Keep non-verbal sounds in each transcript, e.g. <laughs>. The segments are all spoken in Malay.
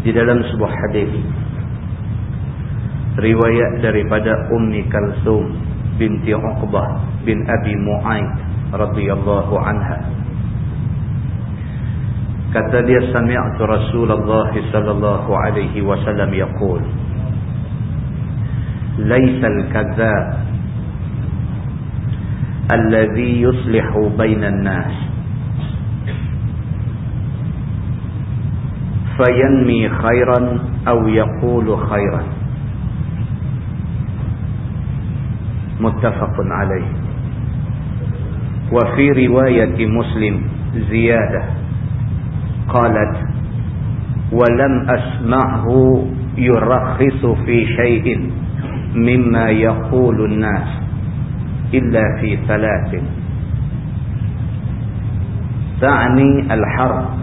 Di dalam sebuah hadis riwayat daripada Ummi Kalsum binti Uqbah bin Abi Mu'ayyid radhiyallahu anha kata dia sami'tu Rasulullah sallallahu alaihi wasallam yaqul Laisa al-kadzdzab alladhi yuslihu bainan nas fayanmi khairan aw yaqulu khairan muttafaqun alayh wa fi riwayat muslim ziyadah qalat wa lam asma'hu yurakhisu fi shay'in mimma yaqulu an-nas illa fi thalathin ta'ni al-harb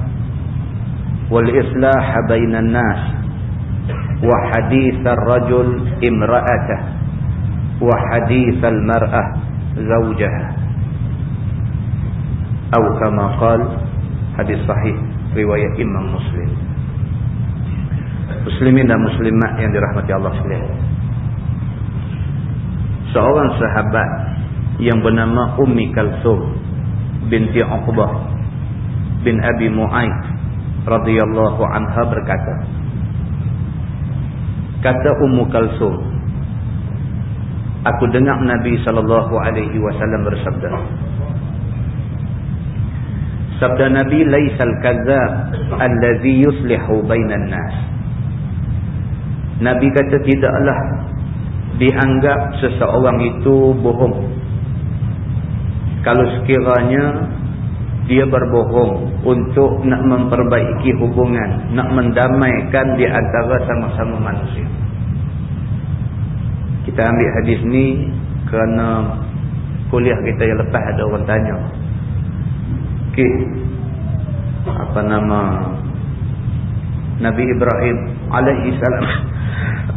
والإصلاح بين الناس وحديث الرجل امرأته وحديث المرأة زوجها أو كما قال حديث صحيح رواية إمام مسلم Muslimin dan muslimat yang dirahmati Allah sekalian. Seorang sahabat yang bernama Ummi Kalsum binti Uqbah bin Abi Mu'ayyid radhiyallahu anha berkata kata Ummu Kalsum aku dengar Nabi sallallahu alaihi wasallam bersabda sabda Nabi laisal kadzab allazi yuslihu bainan nas. Nabi kata tidaklah dianggap seseorang itu bohong. Kalau sekiranya dia berbohong untuk nak memperbaiki hubungan, nak mendamaikan di antara sama-sama manusia. Kita ambil hadis ni kerana kuliah kita yang lepas ada orang tanya. Okey. Apa nama Nabi Ibrahim alaihi salam?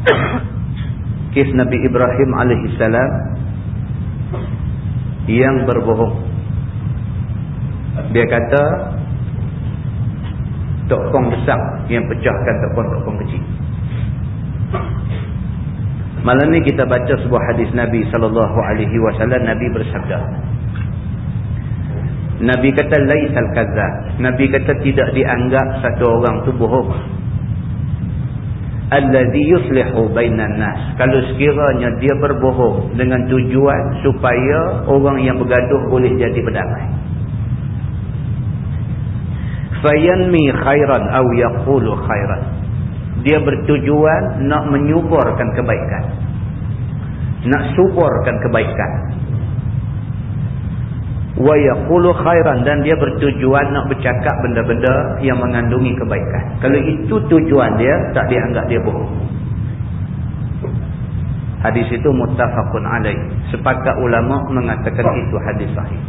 <coughs> Kis Nabi Ibrahim alaihi salam yang berbohong dia kata tokong besar yang pecahkan tokong-tokong kecil. Malam ni kita baca sebuah hadis Nabi SAW Nabi bersabda Nabi kata laisal kadzab Nabi kata tidak dianggap satu orang tu bohong. Allazi yuslihu bainan nas. Kalau sekiranya dia berbohong dengan tujuan supaya orang yang bergaduh boleh jadi berdamai fayanmi khairan aw yaqulu khairan. Dia bertujuan nak menyuburkan kebaikan. Nak suburkan kebaikan. Wa yaqulu khairan dan dia bertujuan nak bercakap benda-benda yang mengandungi kebaikan. Kalau itu tujuan dia tak dianggap dia bohong. Hadis itu muttafaqun alaih. Sepakat ulama mengatakan itu hadis sahih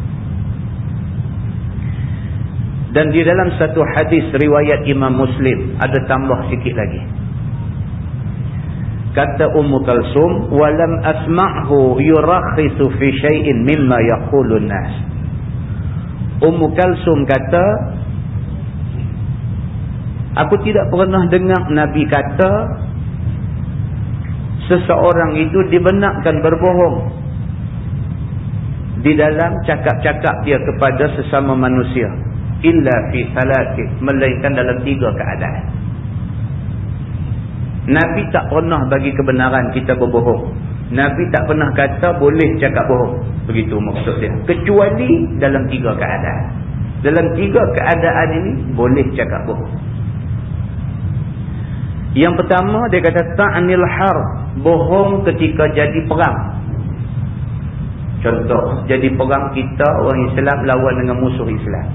dan di dalam satu hadis riwayat Imam Muslim ada tambah sikit lagi. Kata Ummu Kalsum, "Walam asma'hu yurakhisu fi shay'in mimma yaqulu an-nas." Ummu Kalsum kata, "Aku tidak pernah dengar Nabi kata seseorang itu dibenarkan berbohong di dalam cakap-cakap dia kepada sesama manusia." Illa fi salatin melainkan dalam tiga keadaan Nabi tak pernah bagi kebenaran kita berbohong. Nabi tak pernah kata boleh cakap bohong. Begitu maksud dia. Kecuali dalam tiga keadaan. Dalam tiga keadaan ini boleh cakap bohong. Yang pertama dia kata ta'nil har bohong ketika jadi perang. Contoh, jadi perang kita orang Islam lawan dengan musuh Islam.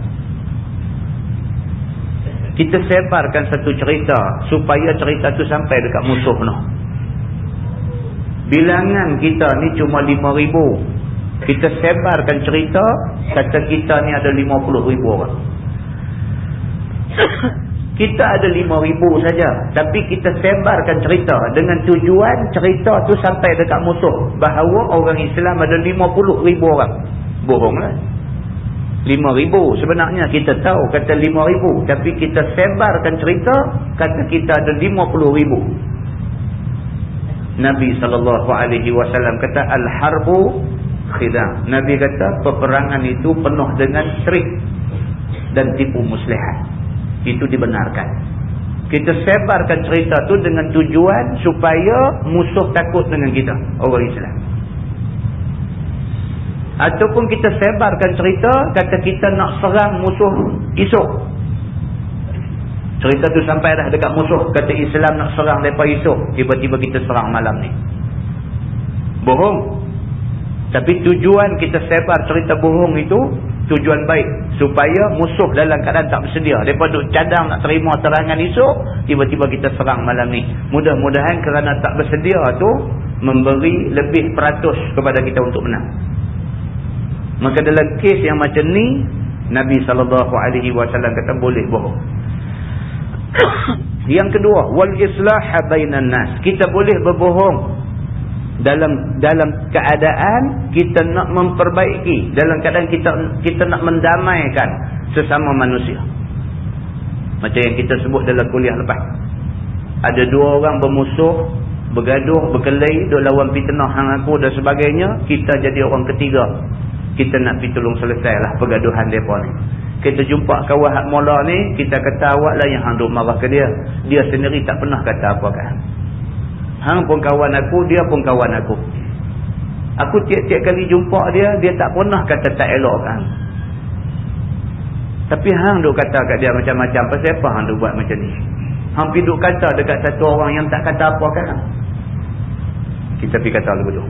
Kita sebarkan satu cerita supaya cerita tu sampai dekat musuh noh. Bilangan kita ni cuma 5000. Kita sebarkan cerita kata kita ni ada 50000 orang. <coughs> Kita ada lima ribu saja. Tapi kita sebarkan cerita. Dengan tujuan cerita tu sampai dekat musuh. Bahawa orang Islam ada lima puluh ribu orang. Bohonglah. Lima ribu. Sebenarnya kita tahu kata lima ribu. Tapi kita sebarkan cerita. Kata kita ada lima puluh ribu. Nabi SAW kata. Al-harbu khidam. Nabi kata peperangan itu penuh dengan trik. Dan tipu muslihat itu dibenarkan. Kita sebarkan cerita tu dengan tujuan supaya musuh takut dengan kita, orang Islam. Ataupun kita sebarkan cerita, kata kita nak serang musuh esok. Cerita tu sampai dah dekat musuh, kata Islam nak serang mereka esok. Tiba-tiba kita serang malam ni. Bohong. Tapi tujuan kita sebar cerita bohong itu, tujuan baik supaya musuh dalam keadaan tak bersedia mereka duduk cadang nak terima serangan esok tiba-tiba kita serang malam ni mudah-mudahan kerana tak bersedia tu memberi lebih peratus kepada kita untuk menang maka dalam kes yang macam ni Nabi SAW kata boleh bohong. <coughs> Yang kedua wal islah bainan nas. Kita boleh berbohong dalam dalam keadaan kita nak memperbaiki dalam keadaan kita kita nak mendamaikan sesama manusia. Macam yang kita sebut dalam kuliah lepas. Ada dua orang bermusuh bergaduh berkelahi duk lawan fitnah hang aku dan sebagainya kita jadi orang ketiga kita nak pergi tolong selesailah pergaduhan depa ni kita jumpa kawan hak mula ni kita kata awak lah yang hang duk marah ke dia dia sendiri tak pernah kata apa kan Hang pun kawan aku, dia pun kawan aku. Aku tiap-tiap kali jumpa dia, dia tak pernah kata tak elok kan. Tapi hang duk kata kat dia macam-macam. Pasal apa hang duk buat macam ni? Hang pergi duk kata dekat satu orang yang tak kata apa kan? Kita pergi kata lebih tu.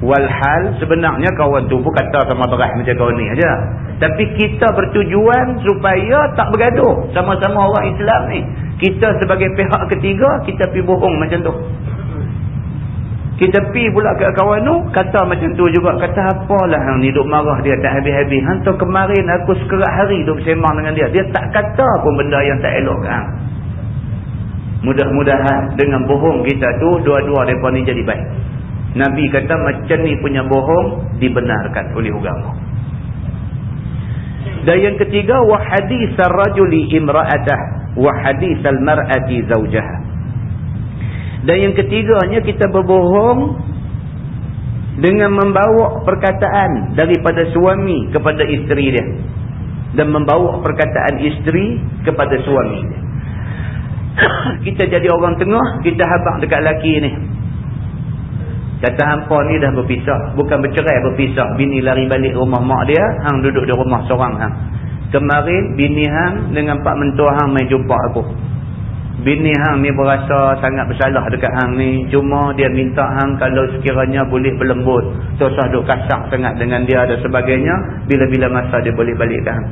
Walhal sebenarnya kawan tu pun kata sama berat macam kawan ni aja. Tapi kita bertujuan supaya tak bergaduh sama-sama orang Islam ni. Kita sebagai pihak ketiga, kita pergi bohong macam tu. Kita pergi pula ke kawan tu, kata macam tu juga. Kata apalah yang ni duk marah dia tak habis-habis. Hantar kemarin aku sekerat hari duk bersemang dengan dia. Dia tak kata pun benda yang tak elok kan. Mudah-mudahan dengan bohong kita tu, dua-dua mereka ni jadi baik. Nabi kata macam ni punya bohong dibenarkan oleh agama. Dan yang ketiga wa hadisar rajuli imra'atah wa hadisal mar'ati zawjaha. Dan yang ketiganya kita berbohong dengan membawa perkataan daripada suami kepada isteri dia dan membawa perkataan isteri kepada suami dia. <coughs> kita jadi orang tengah, kita habaq dekat laki ni. Kata hampa ni dah berpisah. Bukan bercerai berpisah. Bini lari balik rumah mak dia. Hang duduk di rumah seorang hang. Kemarin bini hang dengan pak mentua hang main jumpa aku. Bini hang ni berasa sangat bersalah dekat hang ni. Cuma dia minta hang kalau sekiranya boleh berlembut. Tosah duk kasar sangat dengan dia dan sebagainya. Bila-bila masa dia boleh balik ke hang.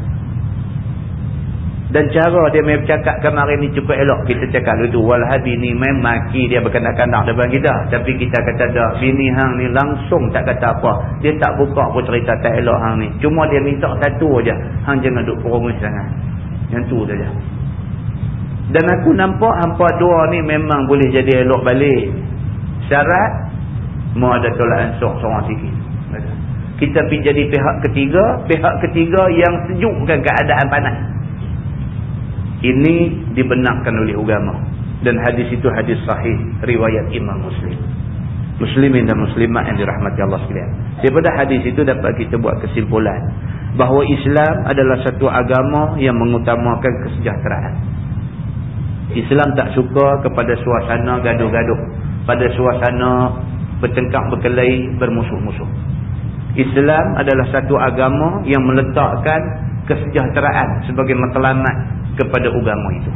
Dan cara dia main bercakap kemarin ni cukup elok. Kita cakap dulu tu. Walhal bini main maki dia berkendak-kendak depan kita. Tapi kita kata tak. Bini hang ni langsung tak kata apa. Dia tak buka pun cerita tak elok hang ni. Cuma dia minta satu aja. Hang jangan duduk perongus sangat. Yang tu saja. Dan aku nampak hampa dua ni memang boleh jadi elok balik. Syarat. Mau ada tolak ansur seorang sikit. Kita pergi jadi pihak ketiga. Pihak ketiga yang sejukkan keadaan panas. Ini dibenarkan oleh agama. Dan hadis itu hadis sahih riwayat Imam Muslim. Muslimin dan muslimat yang dirahmati Allah sekalian. Daripada hadis itu dapat kita buat kesimpulan. Bahawa Islam adalah satu agama yang mengutamakan kesejahteraan. Islam tak suka kepada suasana gaduh-gaduh. Pada suasana bertengkar berkelahi bermusuh-musuh. Islam adalah satu agama yang meletakkan kesejahteraan sebagai matlamat kepada agama itu.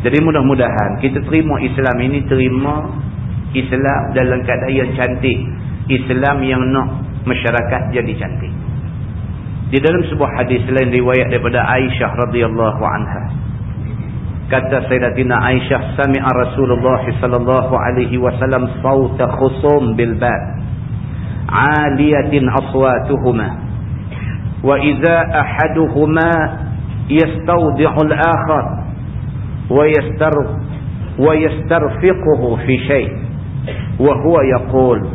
Jadi mudah-mudahan kita terima Islam ini terima Islam dalam keadaan yang cantik. Islam yang nak masyarakat jadi cantik. Di dalam sebuah hadis lain riwayat daripada Aisyah radhiyallahu anha. Kata Sayyidatina Aisyah sami'a Rasulullah sallallahu alaihi wasallam sauta khusum bil bab. 'aliyatin aswatuhuma. وإذا أحدهما يستودع الآخر ويستر ويسترفقه في شيء وهو يقول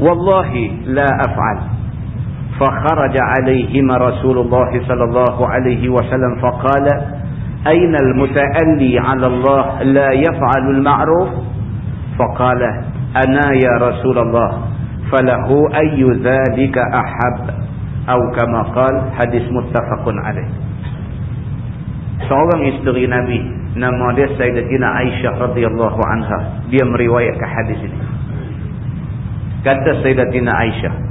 والله لا أفعل. فخرج عليهما رسول الله صلى الله عليه وسلم فقال أين المتألي على الله لا يفعل المعروف؟ فقال أنا يا رسول الله فله أي ذلك أحب؟ atau kama qal hadis muttafaqun alaih. Seorang isteri nabi nama dia sayyidatina aisyah radhiyallahu anha. Dia meriwayatkan hadis ini. Kata sayyidatina aisyah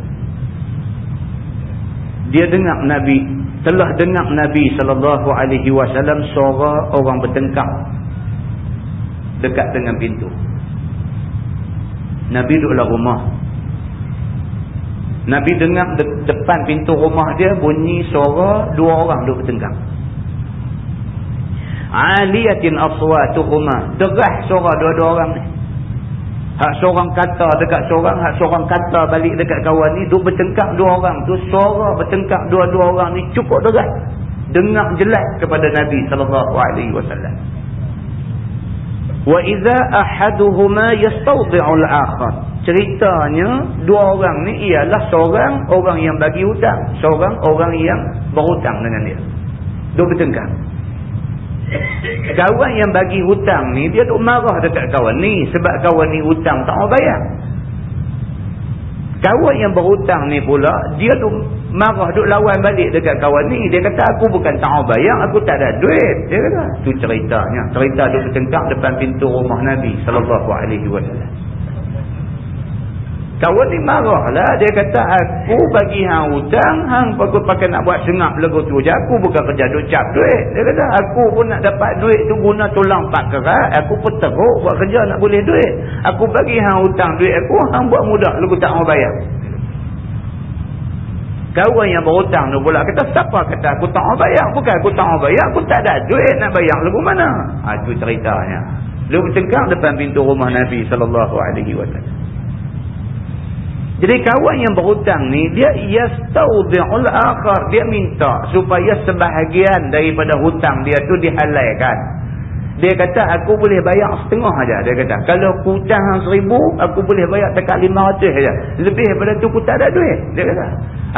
dia dengar nabi telah dengar nabi sallallahu alaihi wasallam suara orang bertengkar dekat dengan pintu. Nabi duduklah rumah. Nabi dengar de depan pintu rumah dia bunyi suara dua orang duduk bertengkar. Aliyatin aswatuhuma. Derah suara dua-dua orang ni. Hak seorang kata dekat seorang, hak seorang kata balik dekat kawan ni, duk bertengkak dua orang tu, suara bertengkak dua-dua orang ni cukup dekat. Dengar jelas kepada Nabi sallallahu alaihi wasallam. Wa idza ahaduhuma yastawdi'u al-akhar. Ceritanya dua orang ni ialah seorang orang yang bagi hutang, seorang orang yang berhutang dengan dia. Duk bertengkak. Kawan yang bagi hutang ni dia duk marah dekat kawan ni sebab kawan ni hutang tak mau bayar. Kawan yang berhutang ni pula dia duk marah duk lawan balik dekat kawan ni. Dia kata aku bukan tak bayar, aku tak ada duit. Dia kata tu ceritanya. Cerita duk bertengkar depan pintu rumah Nabi wasallam. Kawan ni marah lah. Dia kata, aku bagi hang hutang, hang aku pakai nak buat sengap lagu tu je. Aku bukan kerja duk cap duit. Dia kata, aku pun nak dapat duit tu guna tulang pak kerat. Aku pun teruk buat kerja nak boleh duit. Aku bagi hang hutang duit aku, hang buat mudah lagu tak mau bayar. Kawan yang berhutang tu pula kata, siapa kata aku tak mau bayar? Bukan aku tak mau bayar, aku tak ada duit nak bayar lagu mana? Ha, itu ceritanya. Lalu bertengkar depan pintu rumah Nabi SAW. Jadi kawan yang berhutang ni dia yastawdi'ul akhar dia minta supaya sebahagian daripada hutang dia tu dihalalkan. Dia kata aku boleh bayar setengah aja dia kata. Kalau hutang seribu aku boleh bayar dekat lima ratus aja. Lebih daripada tu aku tak ada duit dia kata.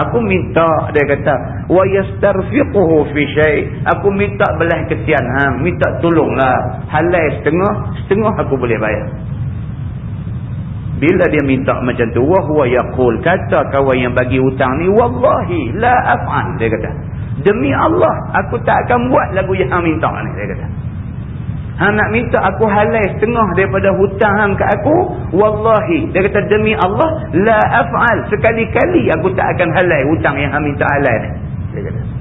Aku minta dia kata wa yastarfiquhu fi syai. Aku minta belah kesian hang, minta tolonglah. Halal setengah, setengah aku boleh bayar. Bila dia minta macam tu, wahwa yaqul, kata kawan yang bagi hutang ni, wallahi la af'an, dia kata. Demi Allah, aku tak akan buat lagu yang hang minta ni, dia kata. Hang nak minta aku halal setengah daripada hutang hang ke aku, wallahi, dia kata demi Allah, la af'al, sekali-kali aku tak akan halal hutang yang hang minta halal ni. Dia kata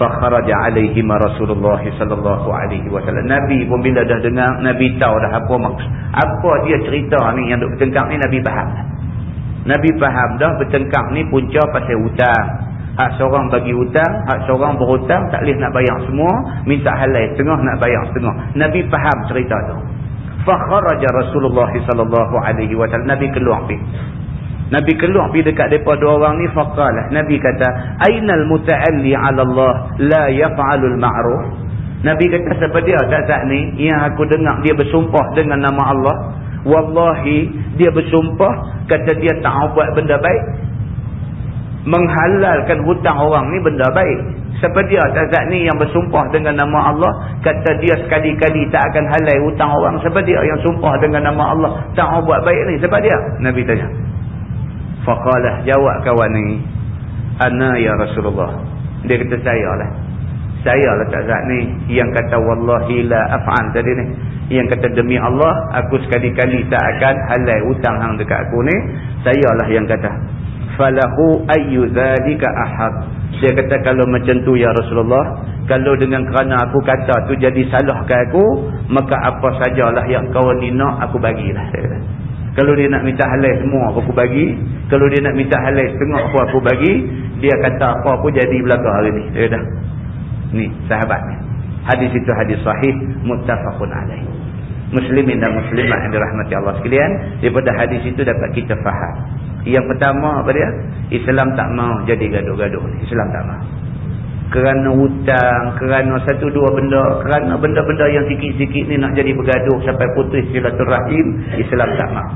fakharaja alaihi rasulullah sallallahu alaihi wasallam. Nabi pun bila dah dengar nabi tahu dah apa maksud. Apa dia cerita ni yang duk bertengkar ni nabi faham nabi faham dah bertengkar ni punca pasal hutang. Hak seorang bagi hutang hak seorang berhutang tak boleh nak bayar semua minta halal setengah nak bayar setengah. Nabi faham cerita tu. Fakharaja rasulullah sallallahu alaihi wasallam. Nabi keluar pergi Nabi keluar pergi dekat mereka dua orang ni faqalah. Nabi kata, "Ainal muta'alli 'ala Allah la yaf'alul ma'ruf?" Nabi kata siapa dia saat ni yang aku dengar dia bersumpah dengan nama Allah, wallahi dia bersumpah kata dia tak buat benda baik. Menghalalkan hutang orang ni benda baik. Siapa dia saat ni yang bersumpah dengan nama Allah kata dia sekali-kali tak akan halal hutang orang. Siapa dia yang sumpah dengan nama Allah tak buat baik ni? Siapa dia? Nabi tanya. Faqalah jawab kawan ni. Ana ya Rasulullah. Dia kata saya lah. saya lah tak zat ni yang kata wallahi la af'an tadi ni yang kata demi Allah aku sekali-kali tak akan halai hutang hang dekat aku ni saya lah yang kata falahu ayyu zalika ahad dia kata kalau macam tu ya Rasulullah kalau dengan kerana aku kata tu jadi salah ke aku maka apa sajalah yang kau ni nak aku bagilah kalau dia nak minta halal semua aku bagi kalau dia nak minta halal setengah apa aku bagi dia kata apa aku jadi belakang hari ni dia kata Ni sahabat ni. Hadis itu hadis sahih muttafaqun alaih. Muslimin dan muslimat yang dirahmati Allah sekalian, daripada hadis itu dapat kita faham. Yang pertama apa dia? Islam tak mau jadi gaduh-gaduh. Islam tak mau. Kerana hutang, kerana satu dua benda, kerana benda-benda yang sikit-sikit ni nak jadi bergaduh sampai putus silaturahim, Islam tak mau.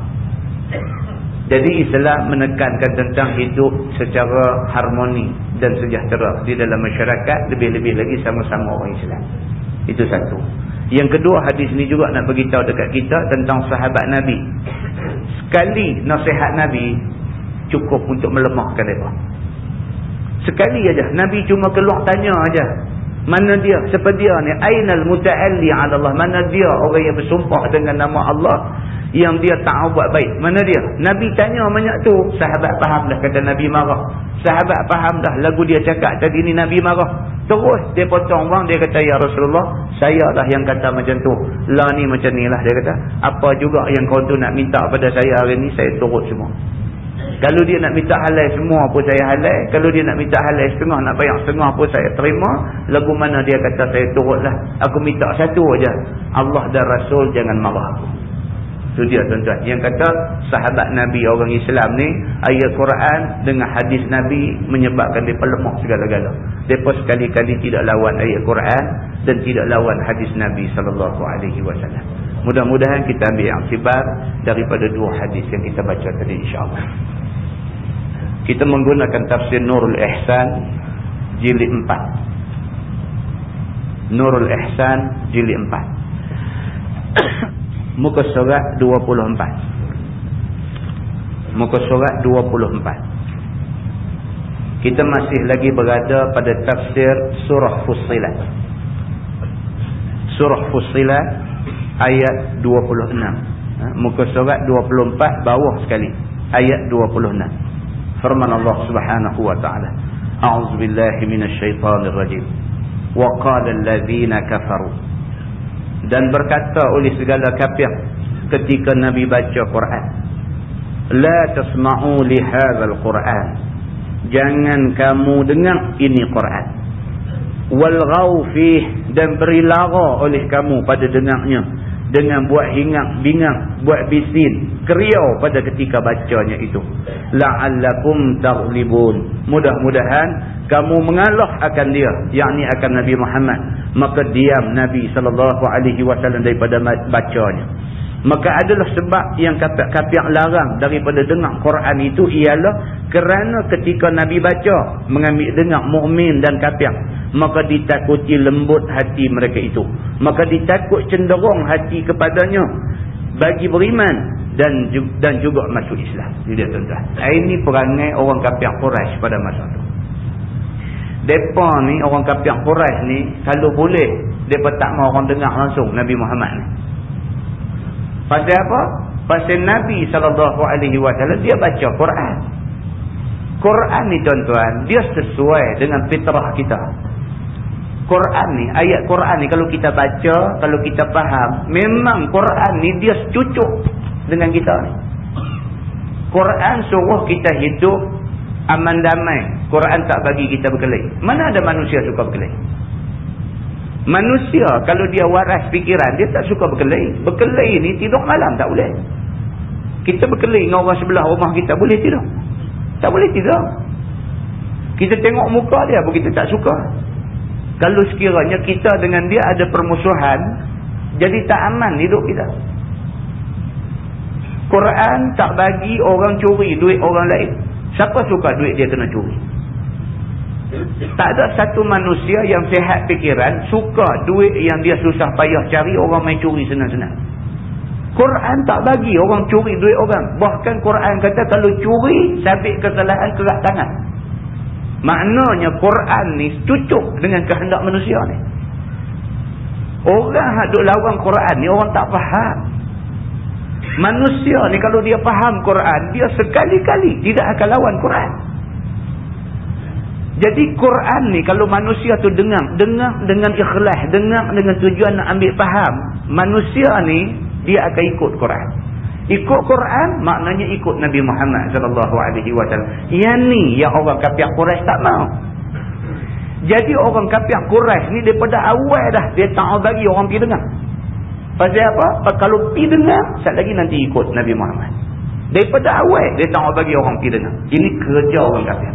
Jadi Islam menekankan tentang hidup secara harmoni dan sejahtera di dalam masyarakat lebih-lebih lagi sama-sama orang Islam. Itu satu. Yang kedua hadis ni juga nak beritahu dekat kita tentang sahabat Nabi. Sekali nasihat Nabi cukup untuk melemahkan mereka. Sekali aja Nabi cuma keluar tanya aja. Mana dia? Siapa dia ni? Ainal muta'alli 'ala Allah? Mana dia orang yang bersumpah dengan nama Allah? yang dia tak buat baik. Mana dia? Nabi tanya banyak tu. Sahabat faham dah kata Nabi marah. Sahabat faham dah lagu dia cakap tadi ni Nabi marah. Terus dia potong orang dia kata Ya Rasulullah saya lah yang kata macam tu. Lah ni macam ni lah dia kata. Apa juga yang kau tu nak minta pada saya hari ni saya turut semua. Kalau dia nak minta halal semua pun saya halal. Kalau dia nak minta halal setengah nak bayar setengah pun saya terima. Lagu mana dia kata saya turut lah. Aku minta satu aja. Allah dan Rasul jangan marah aku. Itu dia tuan-tuan. Yang kata sahabat Nabi orang Islam ni ayat Quran dengan hadis Nabi menyebabkan mereka lemah segala-gala. Mereka sekali-kali tidak lawan ayat Quran dan tidak lawan hadis Nabi SAW. Mudah-mudahan kita ambil yang sibar daripada dua hadis yang kita baca tadi insyaAllah. Kita menggunakan tafsir Nurul Ihsan jilid 4. Nurul Ihsan jilid 4. <coughs> muka surat 24 muka surat 24 kita masih lagi berada pada tafsir surah Fussilat surah Fussilat ayat 26 ha? muka surat 24 bawah sekali ayat 26 firman Allah subhanahu wa ta'ala. A'udzubillahi minasyaitanirrajim wa qala allazina kafaru. Dan berkata oleh segala kafir ketika Nabi baca Quran la tasma'u li hadzal Quran. Jangan kamu dengar ini Quran. Wal ghawfi dan beri lara oleh kamu pada dengarnya dengan buat hingat bingat buat bisin keriau pada ketika bacanya itu. La'allakum taghlibun. Mudah-mudahan kamu mengalah akan dia yakni akan Nabi Muhammad. Maka diam Nabi SAW daripada bacanya maka adalah sebab yang kata-kata larang daripada dengar Quran itu ialah kerana ketika Nabi baca mengambil dengar mukmin dan kafir maka ditakuti lembut hati mereka itu maka ditakut cenderung hati kepadanya bagi beriman dan dan juga masuk Islam. Jadi tuan-tuan. Ini perangai orang kafir Quraisy pada masa itu. Depa ni orang kafir Quraisy ni kalau boleh depa tak mau orang dengar langsung Nabi Muhammad ni. Pasal apa? Pasal Nabi wasallam dia baca Quran. Quran ni tuan-tuan, dia sesuai dengan fitrah kita. Quran ni, ayat Quran ni kalau kita baca, kalau kita faham, memang Quran ni dia secucuk dengan kita ni. Quran suruh kita hidup aman damai. Quran tak bagi kita berkelahi. Mana ada manusia suka berkelahi? Manusia kalau dia waras fikiran, dia tak suka berkelahi. Berkelahi ni tidur malam tak boleh. Kita berkelahi dengan orang sebelah rumah kita, boleh tidur? Tak boleh tidur. Kita tengok muka dia pun kita tak suka. Kalau sekiranya kita dengan dia ada permusuhan, jadi tak aman hidup kita. Quran tak bagi orang curi duit orang lain. Siapa suka duit dia kena curi? Tak ada satu manusia yang sehat fikiran suka duit yang dia susah payah cari orang main curi senang-senang. Quran tak bagi orang curi duit orang. Bahkan Quran kata kalau curi sabit kesalahan kerak tangan. Maknanya Quran ni cucuk dengan kehendak manusia ni. Orang yang lawan Quran ni orang tak faham. Manusia ni kalau dia faham Quran, dia sekali-kali tidak akan lawan Quran. Jadi Quran ni kalau manusia tu dengar, dengar dengan ikhlas, dengar dengan tujuan nak ambil faham, manusia ni dia akan ikut Quran. Ikut Quran maknanya ikut Nabi Muhammad sallallahu alaihi wasallam. Yang ni yang orang kafir Quraisy tak mau. Jadi orang kafir Quraisy ni daripada awal dah dia tak bagi orang pergi dengar. Pasal apa? Kalau pergi dengar, sat lagi nanti ikut Nabi Muhammad. Daripada awal dia tak bagi orang pergi dengar. Ini kerja orang kafir.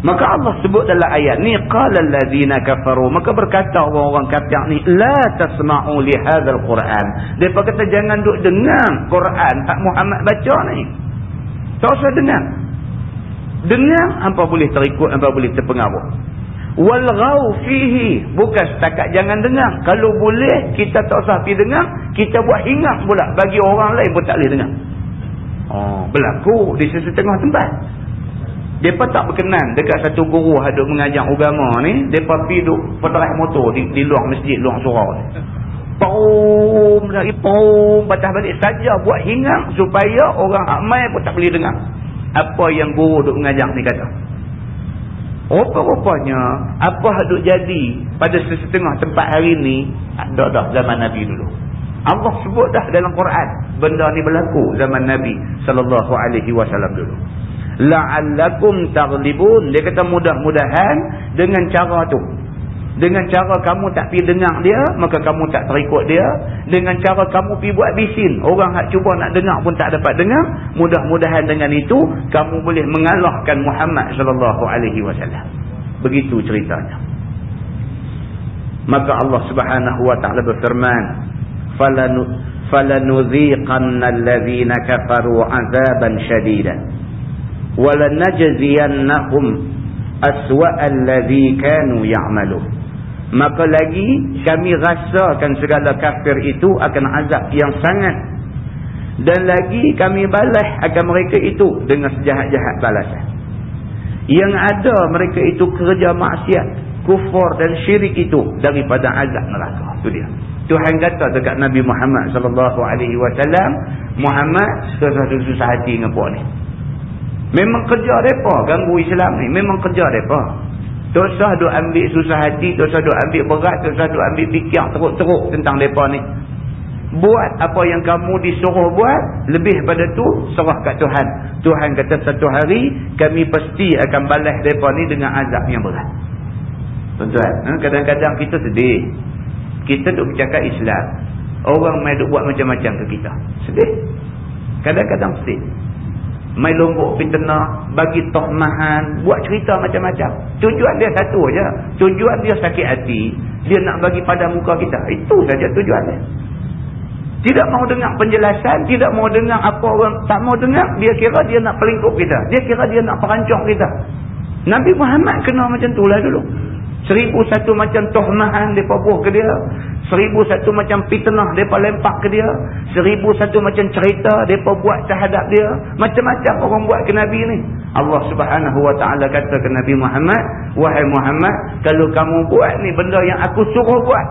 Maka Allah sebut dalam ayat ni qala allazina kafaru. Maka berkata orang-orang kafir ni la tasma'u li hadzal quran. Depa kata jangan duk dengar Quran. Tak Muhammad baca ni. Tak usah dengar. Dengar apa boleh terikut apa boleh terpengaruh. Wal ghaw fihi. Bukan setakat jangan dengar. Kalau boleh kita tak usah pergi dengar kita buat hingat pula. Bagi orang lain pun tak boleh dengar. Oh berlaku di setengah tempat mereka tak berkenan dekat satu guru hadut mengajar agama ni. Mereka pergi duduk peterai motor di, di luar masjid, luar surau ni. Pum, lagi pum, patah balik saja buat hingang supaya orang amai pun tak boleh dengar. Apa yang guru duduk mengajar ni kata. Rupa-rupanya, apa hadut jadi pada setengah tempat hari ni, dah dah zaman Nabi dulu. Allah sebut dah dalam Quran, benda ni berlaku zaman Nabi SAW dulu la'allakum taghlibun. Dia kata mudah-mudahan dengan cara tu. Dengan cara kamu tak pergi dengar dia maka kamu tak terikut dia. Dengan cara kamu pergi buat bisin orang hak cuba nak dengar pun tak dapat dengar. Mudah-mudahan dengan itu kamu boleh mengalahkan Muhammad sallallahu alaihi wasallam. Begitu ceritanya. Maka Allah Subhanahu wa taala berfirman falanu falanudhiqanna alladhina kafaru 'adzaban shadidan walanajziyannahum aswa'alladhi kanu ya'malu maka lagi kami rasakan segala kafir itu akan azab yang sangat. Dan lagi kami balas akan mereka itu dengan sejahat-jahat balasan. Yang ada mereka itu kerja maksiat kufur dan syirik itu daripada azab neraka. Itu dia. Tuhan kata dekat Nabi Muhammad sallallahu alaihi wasallam Muhammad susah-susah hati dengan puak ni Memang kerja mereka ganggu Islam ni. Memang kerja mereka. Usah duk ambil susah hati. Usah duk ambil berat. Usah duk ambil fikir teruk-teruk tentang mereka ni. Buat apa yang kamu disuruh buat. Lebih pada tu serah kat Tuhan. Tuhan kata satu hari kami pasti akan balas mereka ni dengan azab yang berat. Tuan-tuan. Ha, kadang-kadang kita sedih. Kita duk bercakap Islam. Orang main duk buat macam-macam ke kita. Sedih. Kadang-kadang sedih main lombok fitnah, bagi tohmahan, buat cerita macam-macam. Tujuan dia satu aja. Tujuan dia sakit hati, dia nak bagi pada muka kita. Itu saja tujuan dia. Tidak mau dengar penjelasan, tidak mau dengar apa orang tak mau dengar, dia kira dia nak pelingkup kita. Dia kira dia nak perancang kita. Nabi Muhammad kena macam itulah dulu. Seribu satu macam tohmahan mereka buah ke dia. Seribu satu macam fitnah mereka lempak ke dia. Seribu satu macam cerita mereka buat terhadap dia. Macam-macam orang buat ke Nabi ni. Allah subhanahu wa ta'ala kata ke Nabi Muhammad. Wahai Muhammad, kalau kamu buat ni benda yang aku suruh buat.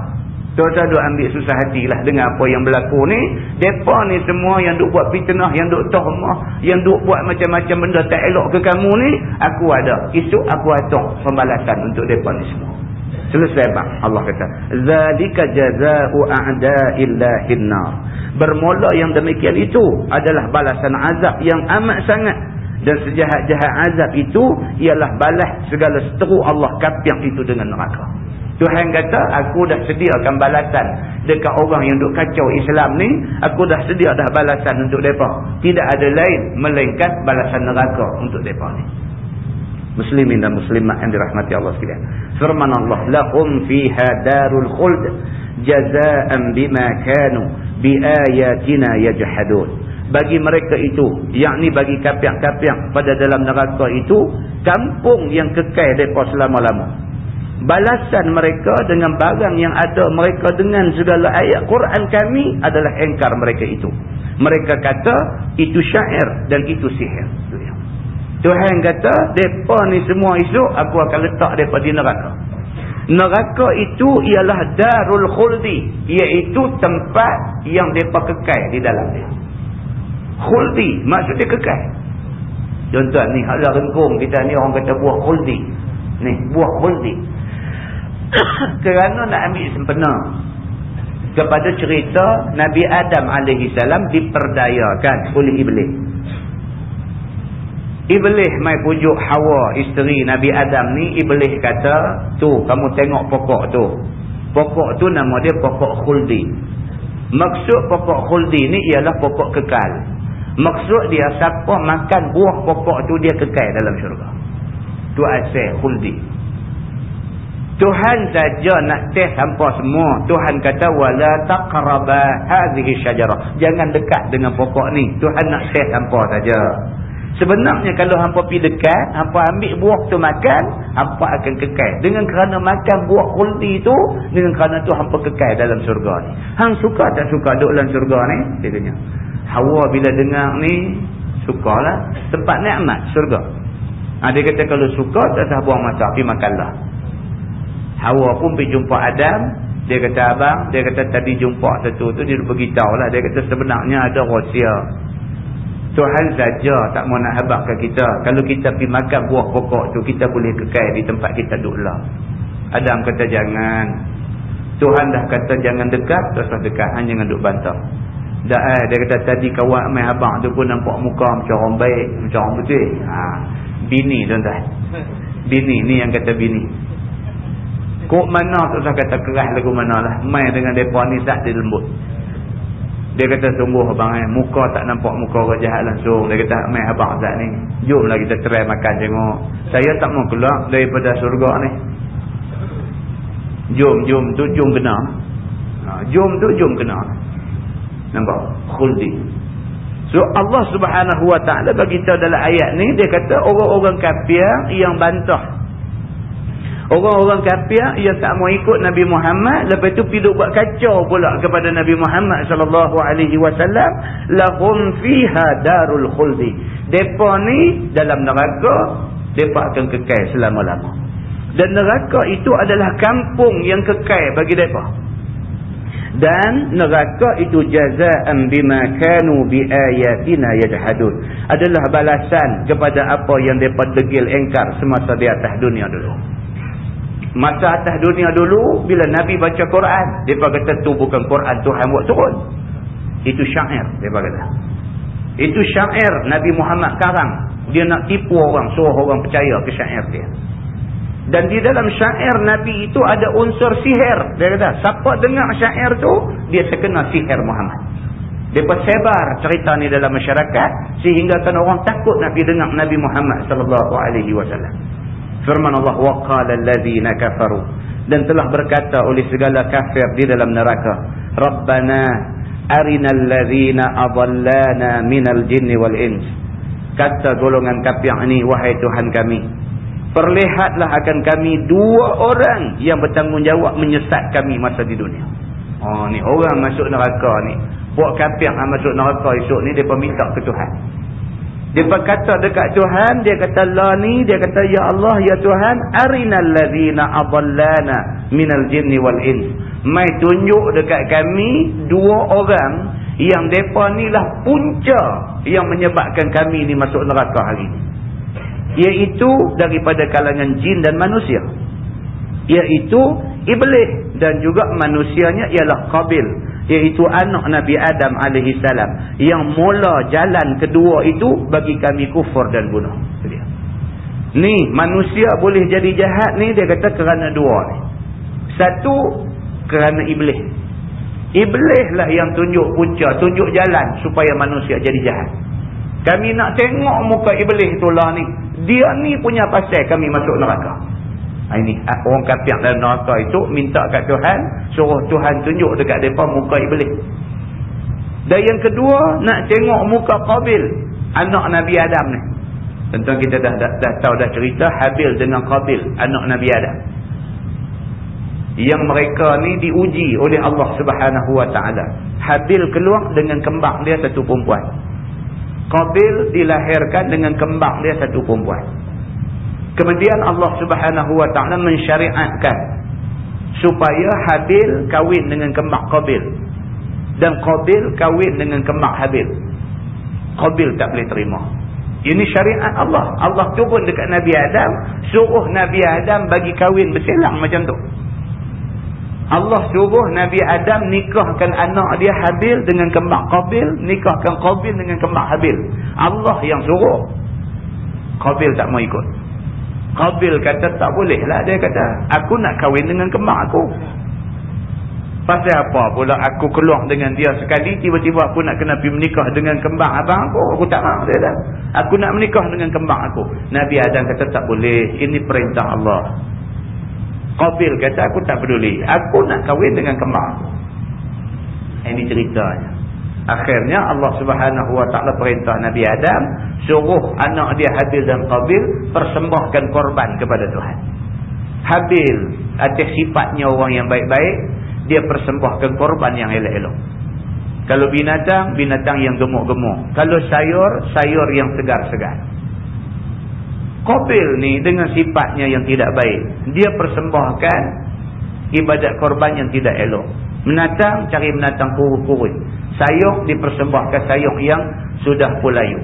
Usah duk ambil susah hatilah dengan apa yang berlaku ni. Mereka ni semua yang duk buat fitnah, yang duk tohmah, yang duk buat macam-macam benda tak elok ke kamu ni. Aku ada. Esok aku atur pembalasan untuk mereka ni semua. Selesai bang. Allah kata. Zalika jaza'u a'da'illahin nar. Bermula yang demikian itu adalah balasan azab yang amat sangat. Dan sejahat-jahat azab itu ialah balas segala seteru Allah kapiak itu dengan neraka. Tuhan kata aku dah sediakan balasan dekat orang yang duk kacau Islam ni. Aku dah sedia dah balasan untuk mereka. Tidak ada lain melainkan balasan neraka untuk mereka ni. Muslimin dan muslimat yang dirahmati Allah sekalian. Firman Allah lahum fiha darul khuld jazaan bima kanu biayatina yajhadun. Bagi mereka itu yakni bagi kapiak-kapiak pada dalam neraka itu kampung yang kekal mereka selama-lama balasan mereka dengan barang yang ada mereka dengan segala ayat Quran kami adalah engkar mereka itu mereka kata itu syair dan itu sihir Tuhan kata, mereka ni semua esok, aku akan letak mereka di neraka. Neraka itu ialah darul khuldi. Iaitu tempat yang mereka kekal di dalam dia. Khuldi, maksudnya kekal. Contoh ni, hala rengkung kita ni orang kata buah khuldi. Ni, buah khuldi. <coughs> Kerana nak ambil sempena. Kepada cerita Nabi Adam AS diperdayakan oleh Iblis. Iblis mai pujuk Hawa isteri Nabi Adam ni Iblis kata tu kamu tengok pokok tu. Pokok tu nama dia pokok khuldi. Maksud pokok khuldi ni ialah pokok kekal. Maksud dia siapa makan buah pokok tu dia kekal dalam syurga. Tu asal khuldi Tuhan saja nak test hampa semua Tuhan kata wala taqraba hadhihi syajarah jangan dekat dengan pokok ni Tuhan nak test hampa saja Sebenarnya kalau hampa pergi dekat, hampa ambil buah tu makan, hampa akan kekal. Dengan kerana makan buah kulti tu, dengan kerana tu hampa kekal dalam surga ni. Hang suka tak suka duduk dalam surga ni? Dia tanya. Hawa bila dengar ni, sukalah. Tempat ni'mat surga. Ha, dia kata kalau suka, tak sah buang masa, pergi makanlah. Hawa pun pergi jumpa Adam. Dia kata, abang, dia kata tadi jumpa satu tu, dia beritahu lah. Dia kata sebenarnya ada rahsia. Tuhan saja tak mau nak habakkan kita. Kalau kita pergi makan buah pokok tu, kita boleh kekal di tempat kita duduklah. Adam kata jangan. Tuhan dah kata jangan dekat, terus dekat. Hanya jangan duduk bantah. Dah eh, dia kata tadi kawan main abang tu pun nampak muka macam orang baik, macam orang putih. Ha, bini tuan-tuan. Bini, ni yang kata bini. Kok mana tu saya kata keras lagu mana lah. Main dengan mereka ni tak dilembut. Dia kata sungguh abang eh, muka tak nampak muka orang jahat langsung. Dia kata mai abang Azad ni. Jomlah kita try makan tengok. Saya tak mau keluar daripada surga ni. Jom, jom tu jom kena. Ha, jom tu jom kena. Nampak? Khuldi. So Allah subhanahu wa ta'ala bagi tahu dalam ayat ni dia kata orang-orang kafir yang bantah Orang-orang kafir yang tak mau ikut Nabi Muhammad lepas tu pergi buat kacau pula kepada Nabi Muhammad sallallahu alaihi wasallam lahum fiha darul khuldi. Depa ni dalam neraka depa akan kekal selama-lama. Dan neraka itu adalah kampung yang kekal bagi depa. Dan neraka itu jazaan bima kanu biayatina yajhadun. Adalah balasan kepada apa yang depa degil engkar semasa di atas dunia dulu. Masa atas dunia dulu, bila Nabi baca Quran, dia kata tu bukan Quran Tuhan buat turun. Itu syair, dia kata. Itu syair Nabi Muhammad karang. Dia nak tipu orang, suruh orang percaya ke syair dia. Dan di dalam syair Nabi itu ada unsur sihir. Dia kata, siapa dengar syair tu, dia terkena sihir Muhammad. Dia sebar cerita ni dalam masyarakat, sehingga kan orang takut nak pergi dengar Nabi Muhammad sallallahu alaihi wasallam firman Allah waqala allazina kafaru. Dan telah berkata oleh segala kafir di dalam neraka rabbana arinal ladzina adallana minal jinni wal ins. Kata golongan kafir ini wahai tuhan kami perlihatlah akan kami dua orang yang bertanggungjawab menyesat kami masa di dunia. Oh ni orang masuk neraka ni. Buat kafir yang masuk neraka esok ni depa minta ke Tuhan dia berkata dekat Tuhan, dia kata la ni, dia kata ya Allah ya Tuhan, arinal ladzina adallana minal jinni wal ins. Mai tunjuk dekat kami dua orang yang depa ni lah punca yang menyebabkan kami ni masuk neraka hari ni. Iaitu daripada kalangan jin dan manusia. Iaitu iblis dan juga manusianya ialah Qabil iaitu anak Nabi Adam alaihi salam. Yang mula jalan kedua itu bagi kami kufur dan bunuh. Ni manusia boleh jadi jahat ni dia kata kerana dua ni. Satu kerana iblis. Iblis lah yang tunjuk punca tunjuk jalan supaya manusia jadi jahat. Kami nak tengok muka iblis tu lah ni. Dia ni punya pasal kami masuk neraka ini ha, orang kafir dalam neraka itu minta kat Tuhan suruh Tuhan tunjuk dekat depa muka iblis. Dan yang kedua nak tengok muka Qabil anak Nabi Adam ni. Tentu kita dah, dah, dah tahu dah cerita Habil dengan Qabil anak Nabi Adam. Yang mereka ni diuji oleh Allah subhanahu wa ta'ala. Habil keluar dengan kembang dia satu perempuan. Qabil dilahirkan dengan kembang dia satu perempuan. Kemudian Allah subhanahu wa ta'ala mensyariatkan supaya Habil kahwin dengan kembang Qabil. Dan Qabil kahwin dengan kembang Habil. Qabil tak boleh terima. Ini syariat Allah. Allah turun dekat Nabi Adam. Suruh Nabi Adam bagi kahwin berselang macam tu. Allah suruh Nabi Adam nikahkan anak dia Habil dengan kembang Qabil. Nikahkan Qabil dengan kembang Habil. Allah yang suruh. Qabil tak mau ikut. Qabil kata tak boleh lah. Dia kata aku nak kahwin dengan kembang aku. Pasal apa pula aku keluar dengan dia sekali tiba-tiba aku nak kena pergi menikah dengan kembang abang aku. Aku tak mahu dia dah. Aku nak menikah dengan kembang aku. Nabi Adam kata tak boleh. Ini perintah Allah. Qabil kata aku tak peduli. Aku nak kahwin dengan kembang aku. Ini ceritanya. Akhirnya Allah subhanahu wa ta'ala perintah Nabi Adam. Suruh anak dia Habil dan Qabil. Persembahkan korban kepada Tuhan. Habil atas sifatnya orang yang baik-baik. Dia persembahkan korban yang elok-elok. Kalau binatang, binatang yang gemuk-gemuk. Kalau sayur, sayur yang segar-segar. Qabil ni dengan sifatnya yang tidak baik. Dia persembahkan ibadat korban yang tidak elok. Menatang, cari menatang kurus-kurus. Sayuk dipersembahkan sayuk yang sudah pulayu.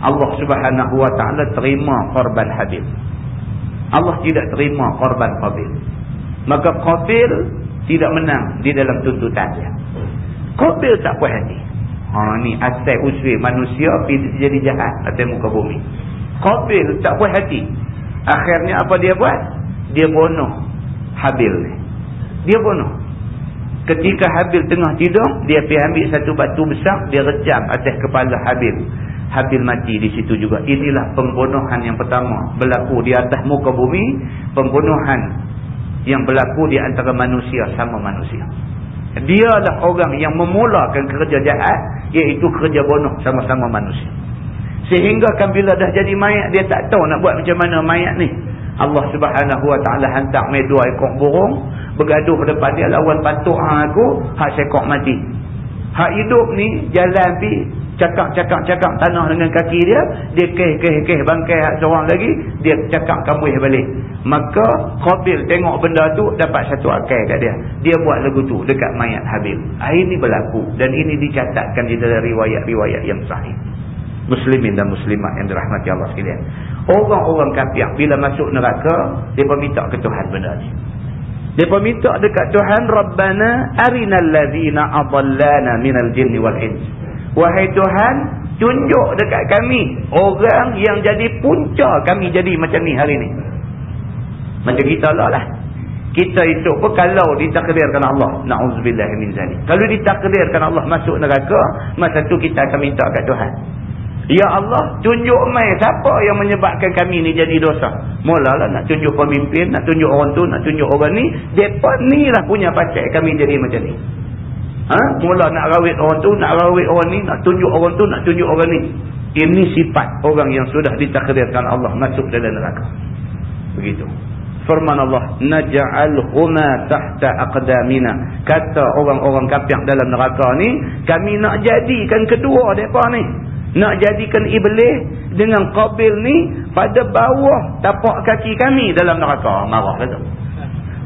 Allah subhanahu wa ta'ala terima korban Habil. Allah tidak terima korban Qabil. Maka Qabil tidak menang di dalam tuntutan dia. Qabil tak puas hati. Ha ni asal usul manusia jadi jahat atas muka bumi. Qabil tak puas hati. Akhirnya apa dia buat? Dia bunuh Habil ni. Dia bunuh. Ketika Habil tengah tidur, dia pergi ambil satu batu besar, dia rejam atas kepala Habil. Habil mati di situ juga. Inilah pembunuhan yang pertama berlaku di atas muka bumi. Pembunuhan yang berlaku di antara manusia sama manusia. Dialah orang yang memulakan kerja jahat, iaitu kerja bunuh sama-sama manusia. Sehingga kan bila dah jadi mayat dia tak tahu nak buat macam mana mayat ni. Allah Subhanahu Wa Taala hantar mai dua ekor burung bergaduh depan dia lawan patuk hang aku hak sekok mati. Hak hidup ni jalan pi cakap-cakap-cakap tanah dengan kaki dia, dia keh-keh-keh bangkai seorang lagi, dia cakap kambuh balik. Maka Qabil tengok benda tu dapat satu akal kat dia. Dia buat lagu tu dekat mayat Habil. Ini berlaku dan ini dicatatkan di dalam riwayat-riwayat yang sahih muslimin dan muslimat yang dirahmati Allah sekalian. Orang-orang kafir bila masuk neraka, depa minta ke Tuhan benda ni. Depa minta dekat Tuhan, Rabbana arinal ladzina adallana minal jinni wal ins. Wahai Tuhan, tunjuk dekat kami orang yang jadi punca kami jadi macam ni hari ni. Macam kita lah lah. Kita itu pun kalau ditakdirkan Allah. Na'udzubillah min zalik. Kalau ditakdirkan Allah masuk neraka, masa tu kita akan minta kat Tuhan. Ya Allah, tunjuk mai siapa yang menyebabkan kami ni jadi dosa. Mulalah nak tunjuk pemimpin, nak tunjuk orang tu, nak tunjuk orang ni. Mereka ni lah punya pacak kami jadi macam ni. Ha? Mula nak rawit orang tu, nak rawit orang ni, nak tunjuk orang tu, nak tunjuk orang ni. Ini sifat orang yang sudah ditakdirkan Allah masuk dalam neraka. Begitu. Firman Allah, Naja'alhuma tahta aqdamina. Kata orang-orang kafir dalam neraka ni, kami nak jadikan kedua mereka ni nak jadikan iblis dengan qabil ni pada bawah tapak kaki kami dalam neraka. Marah kata.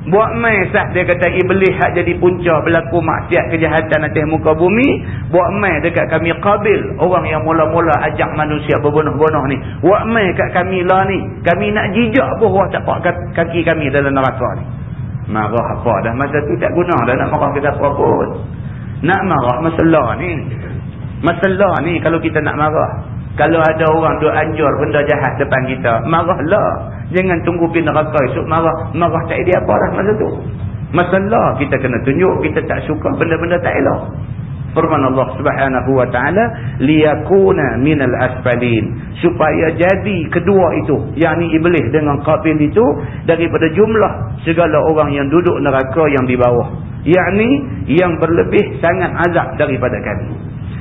Buat mai sah dia kata iblis hak jadi punca berlaku maksiat kejahatan atas muka bumi. Buat mai dekat kami qabil orang yang mula-mula ajak manusia berbunuh-bunuh ni. Buat mai kat kami lah ni. Kami nak jijak bawah tapak kaki kami dalam neraka ni. Marah apa dah? Masa tu tak guna dah nak marah kita apa pun. Nak marah masalah ni Masalah ni kalau kita nak marah. Kalau ada orang duk anjur benda jahat depan kita, marahlah. Jangan tunggu pergi neraka esok marah. Marah tak ada apa dah masa tu. Masalah kita kena tunjuk kita tak suka benda-benda tak elok. Firman Allah Subhanahu wa taala liyakuna minal asfalin supaya jadi kedua itu yakni iblis dengan qabil itu daripada jumlah segala orang yang duduk neraka yang di bawah yakni yang berlebih sangat azab daripada kami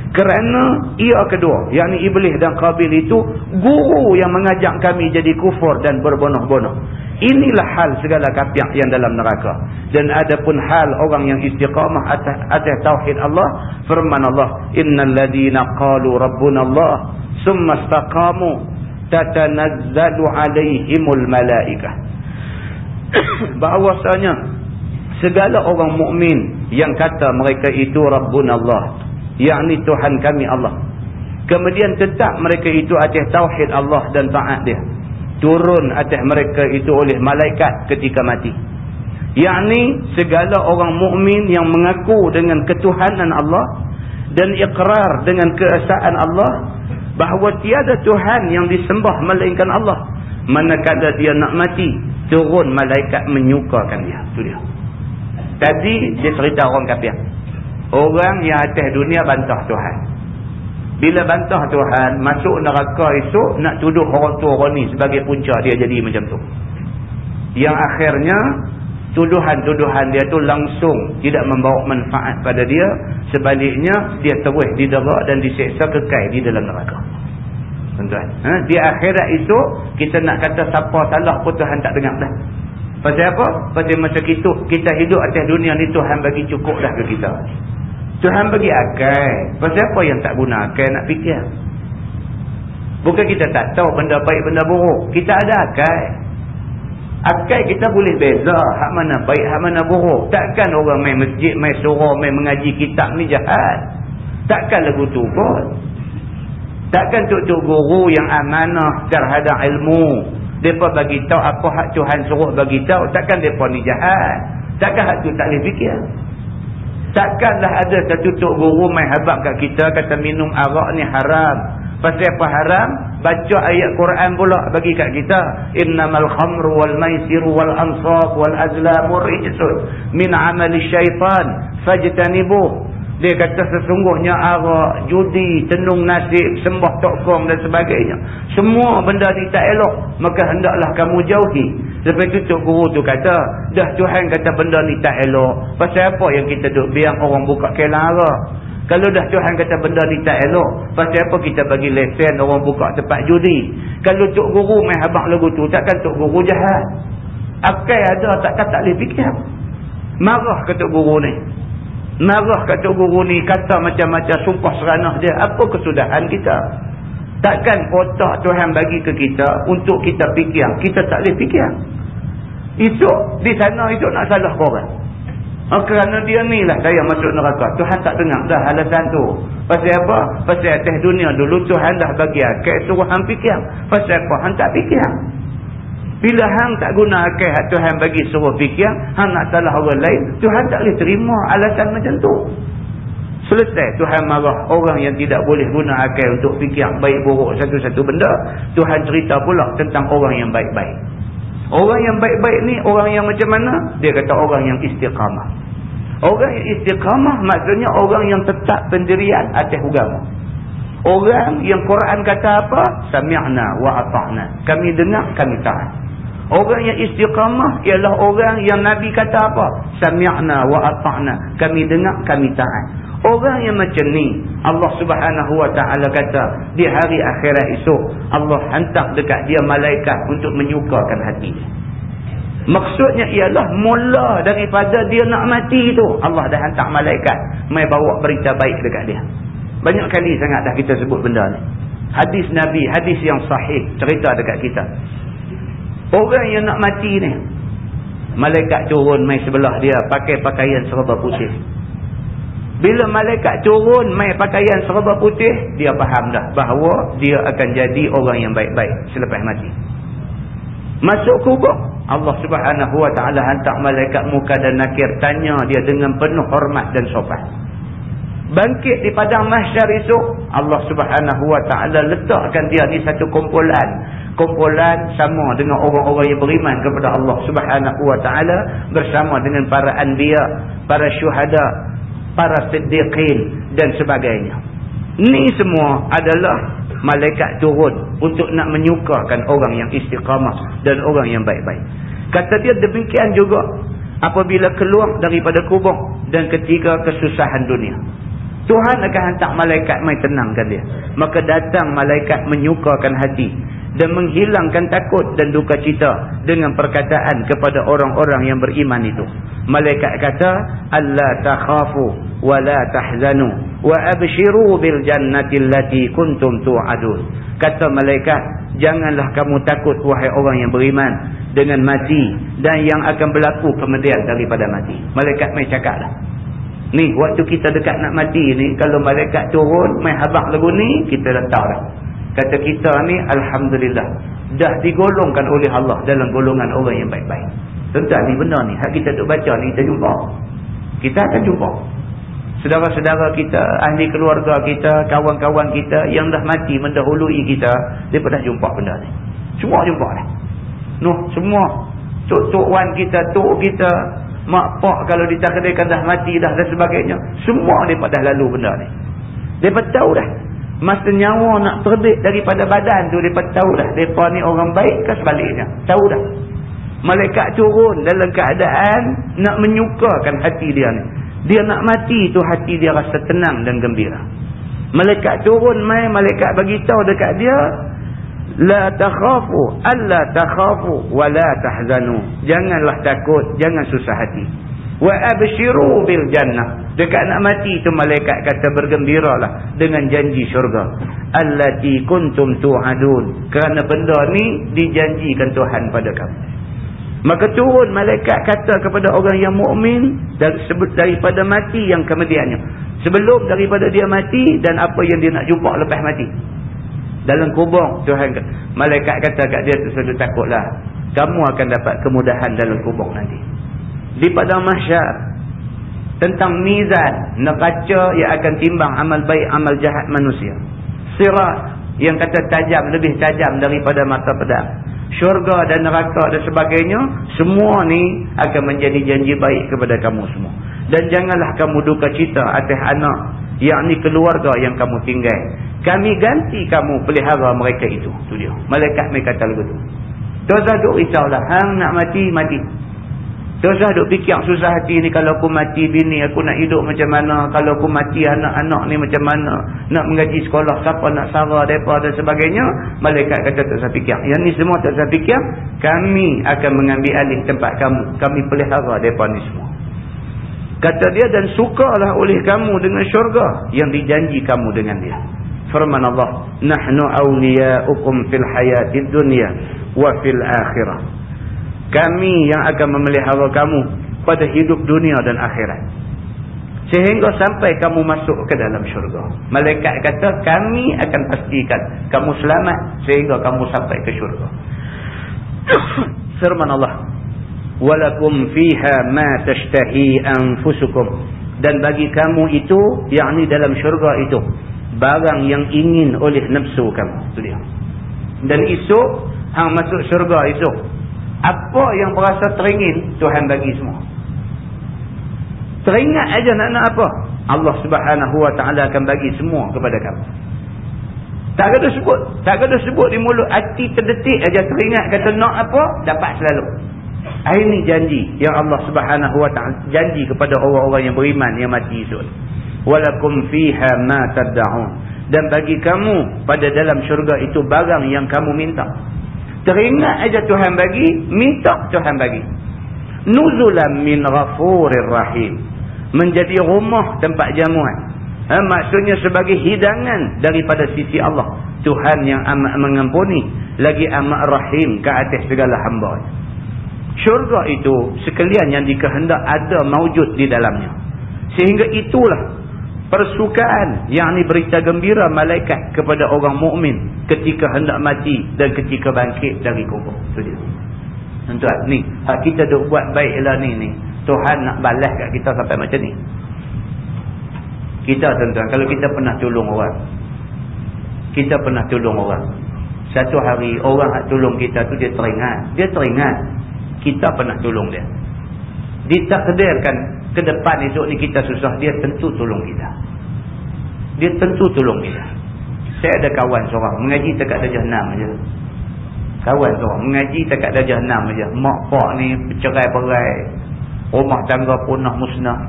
Kerana ia kedua, yakni Iblis dan Qabil itu guru yang mengajak kami jadi kufur dan berbonoh-bonoh. Inilah hal segala kapiak yang dalam neraka. Dan ada pun hal orang yang istiqamah atas, atas tauhid Allah. Firman Allah, Innal ladina qalu rabbuna Allah, summa staqamu tatanazzalu alaihimul malaikah. <coughs> Bahawasanya, segala orang mukmin yang kata mereka itu rabbuna Allah yakni Tuhan kami Allah. Kemudian tetap mereka itu atas tauhid Allah dan taat dia. Turun atas mereka itu oleh malaikat ketika mati. Yakni segala orang mukmin yang mengaku dengan ketuhanan Allah dan ikrar dengan keesaan Allah bahawa tiada Tuhan yang disembah melainkan Allah. Manakala dia nak mati, turun malaikat menyukakan dia. Itu dia. Tadi dia cerita orang kafir. Orang yang atas dunia bantah Tuhan. Bila bantah Tuhan, masuk neraka esok, nak tuduh orang tua orang ni sebagai punca dia jadi macam tu. Yang akhirnya, tuduhan-tuduhan dia tu langsung tidak membawa manfaat pada dia. Sebaliknya, dia terus didera dan diseksa kekal di dalam neraka. Tuan-tuan. Ha? Di akhirat itu, kita nak kata siapa salah pun Tuhan tak dengar dah. Pasal apa? Pasal macam kita, kita hidup atas dunia ni Tuhan bagi cukup dah ke kita. Tuhan bagi akal. Pasal apa yang tak guna akal nak fikir? Bukan kita tak tahu benda baik, benda buruk. Kita ada akal. Akal kita boleh beza hak mana baik, hak mana buruk. Takkan orang main masjid, main surah, main mengaji kitab ni jahat. Takkan lagu tu pun. Takkan tuk-tuk guru yang amanah terhadap ilmu. Mereka bagi tahu apa hak Tuhan suruh bagi tahu. Takkan mereka ni jahat. Takkan hak tu tak boleh fikir. Takkanlah ada satu tok guru main habak kat kita kata minum arak ni haram. Pasal apa haram? Baca ayat Quran pula bagi kat kita. Innamal khamru wal maisiru wal ansab wal azlamu rijsun min amali syaitan fajtanibuh. Dia kata sesungguhnya arak, judi, tenung nasib, sembah tokong dan sebagainya. Semua benda ni tak elok. Maka hendaklah kamu jauhi. Lepas itu Tok Guru tu kata, dah Tuhan kata benda ni tak elok. Pasal apa yang kita duduk biar orang buka kelang arak? Kalau dah Tuhan kata benda ni tak elok, pasal apa kita bagi lesen orang buka tempat judi? Kalau Tok Guru main habak lagu tu, takkan Tok Guru jahat? Akai ada, takkan tak boleh fikir. Marah ke Tok Guru ni. Marah kata guru ni kata macam-macam sumpah seranah dia. Apa kesudahan kita? Takkan otak Tuhan bagi ke kita untuk kita fikir. Kita tak boleh fikir. Itu di sana itu nak salah korang. Oh, kerana dia ni lah saya masuk neraka. Tuhan tak dengar dah alasan tu. Pasal apa? Pasal atas dunia dulu Tuhan dah bagi akal suruh hang fikir. Pasal apa? Hang tak fikir. Bila hang tak guna akal hak Tuhan bagi suruh fikir, hang nak salah orang lain, Tuhan tak boleh terima alasan macam tu. Selesai Tuhan marah orang yang tidak boleh guna akal untuk fikir baik buruk satu-satu benda. Tuhan cerita pula tentang orang yang baik-baik. Orang yang baik-baik ni orang yang macam mana? Dia kata orang yang istiqamah. Orang yang istiqamah maksudnya orang yang tetap pendirian atas agama. Orang yang Quran kata apa? Sami'na wa ata'na. Kami dengar, kami taat. Orang yang istiqamah ialah orang yang Nabi kata apa? Sami'na wa ata'na. Kami dengar, kami taat. Orang yang macam ni, Allah subhanahu wa ta'ala kata, di hari akhirat esok, Allah hantar dekat dia malaikat untuk menyukakan hati dia. Maksudnya ialah mula daripada dia nak mati itu, Allah dah hantar malaikat, mai bawa berita baik dekat dia. Banyak kali sangat dah kita sebut benda ni. Hadis Nabi, hadis yang sahih, cerita dekat kita. Orang yang nak mati ni. Malaikat turun mai sebelah dia. Pakai pakaian serba putih. Bila malaikat turun mai pakaian serba putih. Dia faham dah. Bahawa dia akan jadi orang yang baik-baik. Selepas mati. Masuk kubur. Allah subhanahu wa ta'ala hantar malaikat muka dan nakir. Tanya dia dengan penuh hormat dan sopan bangkit di padang mahsyar esok Allah subhanahu wa ta'ala letakkan dia ni satu kumpulan kumpulan sama dengan orang-orang yang beriman kepada Allah subhanahu wa ta'ala bersama dengan para anbiya para syuhada para siddiqin dan sebagainya. Ni semua adalah malaikat turun untuk nak menyukakan orang yang istiqamah dan orang yang baik-baik. Kata dia demikian juga apabila keluar daripada kubur dan ketika kesusahan dunia. Tuhan akan hantar malaikat mai tenangkan dia. Maka datang malaikat menyukakan hati dan menghilangkan takut dan duka cita dengan perkataan kepada orang-orang yang beriman itu. Malaikat kata, "Allah takhafu wa la tahzanu wa abshiru bil jannati allati kuntum tu'adun." Kata malaikat, "Janganlah kamu takut wahai orang yang beriman dengan mati dan yang akan berlaku kemudian daripada mati." Malaikat mai cakaplah. Ni waktu kita dekat nak mati ni kalau malaikat turun mai habaq lagu ni kita tahu dah. Kata kita ni Alhamdulillah dah digolongkan oleh Allah dalam golongan orang yang baik-baik. Tentang ni benda ni hak kita duk baca ni kita jumpa. Kita akan jumpa. Saudara-saudara kita, ahli keluarga kita, kawan-kawan kita yang dah mati mendahului kita, dia pernah jumpa benda ni. Semua jumpa dah. Noh, semua tok-tok wan kita, tok kita, mak pak kalau ditakdirkan dah mati dah dan sebagainya semua mereka dah lalu benda ni mereka tahu dah masa nyawa nak terbit daripada badan tu mereka tahu dah. Mereka ni orang baik ke sebaliknya? Tahu dah. Malaikat turun dalam keadaan nak menyukakan hati dia ni. Dia nak mati tu hati dia rasa tenang dan gembira. Malaikat turun mai malaikat bagi tahu dekat dia la takhafu alla takhafu wa la tahzanu. Janganlah takut jangan susah hati wa abshiru bil jannah. Dekat nak mati tu malaikat kata bergembiralah dengan janji syurga. Allati kuntum tu'adun. Kerana benda ni dijanjikan Tuhan pada kamu. Maka turun malaikat kata kepada orang yang mukmin daripada mati yang kemudiannya. Sebelum daripada dia mati dan apa yang dia nak jumpa lepas mati. Dalam kubur Tuhan malaikat kata kat dia tersedu takutlah kamu akan dapat kemudahan dalam kubur nanti di padang mahsyar. Tentang mizan. Neraca yang akan timbang amal baik amal jahat manusia. Sirat yang kata tajam lebih tajam daripada mata pedang. Syurga dan neraka dan sebagainya semua ni akan menjadi janji baik kepada kamu semua. Dan janganlah kamu duka cita atas anak yakni keluarga yang kamu tinggal. Kami ganti kamu pelihara mereka itu. Tu dia. Malaikat mereka kata lagu tu dosa duk risaulah. Hang nak mati mati dosa duk fikir susah hati ni kalau aku mati bini aku nak hidup macam mana? Kalau aku mati anak-anak ni macam mana? Nak mengaji sekolah siapa nak sara mereka dan sebagainya? Malaikat kata tak usah fikir. Yang ni semua tak usah fikir. Kami akan mengambil alih tempat kamu. Kami pelihara mereka ni semua. Kata dia dan sukalah oleh kamu dengan syurga yang dijanji kamu dengan dia. Firman Allah, "Nahnu awliya'ukum fil hayatid dunya wa fil akhirah." Kami yang akan memelihara kamu pada hidup dunia dan akhirat. Sehingga sampai kamu masuk ke dalam syurga. Malaikat kata, kami akan pastikan kamu selamat sehingga kamu sampai ke syurga. <coughs> Firman Allah, walakum fiha ma tashtahi anfusukum dan bagi kamu itu yakni dalam syurga itu barang yang ingin oleh nafsu kamu dan esok hang masuk syurga esok apa yang berasa teringin Tuhan bagi semua teringat aja nak nak apa Allah subhanahu wa ta'ala akan bagi semua kepada kamu tak ada sebut tak ada sebut di mulut hati terdetik aja teringat kata nak apa dapat selalu ini janji yang Allah Subhanahu wa taala janji kepada orang-orang yang beriman yang mati esok. Walakum fiha ma tad'un. Dan bagi kamu pada dalam syurga itu barang yang kamu minta. Teringat aja Tuhan bagi, minta Tuhan bagi. Nuzulan min ghafurir rahim. Menjadi rumah tempat jamuan. Ha, maksudnya sebagai hidangan daripada sisi Allah. Tuhan yang amat mengampuni. Lagi amat rahim ke atas segala hamba syurga itu sekalian yang dikehendak ada maujud di dalamnya sehingga itulah persukaan yang ini berita gembira malaikat kepada orang mukmin ketika hendak mati dan ketika bangkit dari kubur. Itu dia. Tuan ni hak kita duk buat baiklah ni ni. Tuhan nak balas kat kita sampai macam ni. Kita tuan-tuan kalau kita pernah tolong orang. Kita pernah tolong orang. Satu hari orang nak tolong kita tu dia teringat. Dia teringat. Kita pernah tolong dia. Ditakdirkan ke depan esok ni kita susah dia tentu tolong kita. Dia tentu tolong kita. Saya ada kawan seorang mengaji dekat darjah 6 aja. Kawan seorang mengaji dekat darjah 6 aja. Mak pak ni bercerai-berai rumah tangga punah musnah.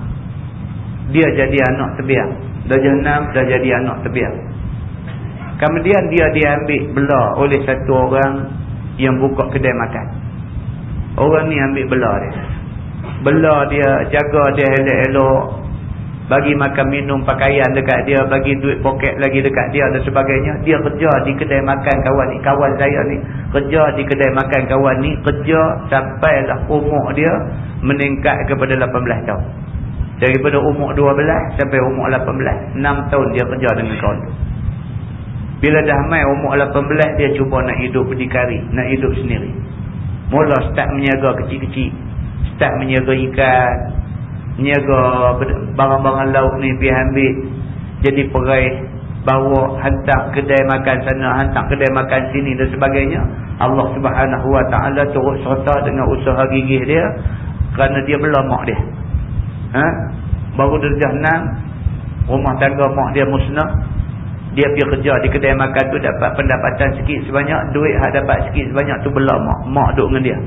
Dia jadi anak terbiang darjah 6 dah jadi anak terbiak. Kemudian dia diambil belah oleh satu orang yang buka kedai makan. Orang ni ambil belah dia belah dia jaga dia elok-elok. Bagi makan minum pakaian dekat dia bagi duit poket lagi dekat dia dan sebagainya. Dia kerja di kedai makan kawan ni kawan saya ni. Kerja di kedai makan kawan ni kerja sampailah umur dia meningkat kepada 18 tahun. Daripada umur 12 sampai umur 18 6 tahun dia kerja dengan kawan tu bila dah mai umur 18 dia cuba nak hidup berdikari nak hidup sendiri. Mula start menjaga kecil-kecil start menjaga ikan niaga barang-barang lauk ni pergi ambil jadi perai bawa hantar kedai makan sana hantar kedai makan sini dan sebagainya. Allah subhanahu wa ta'ala turut serta dengan usaha gigih dia kerana dia belamak dia. Ha? baru derjah 6 rumah tangga mak dia musnah dia pergi kerja di kedai makan tu dapat pendapatan sikit sebanyak duit hak dapat sikit sebanyak tu belamak mak duduk dengan dia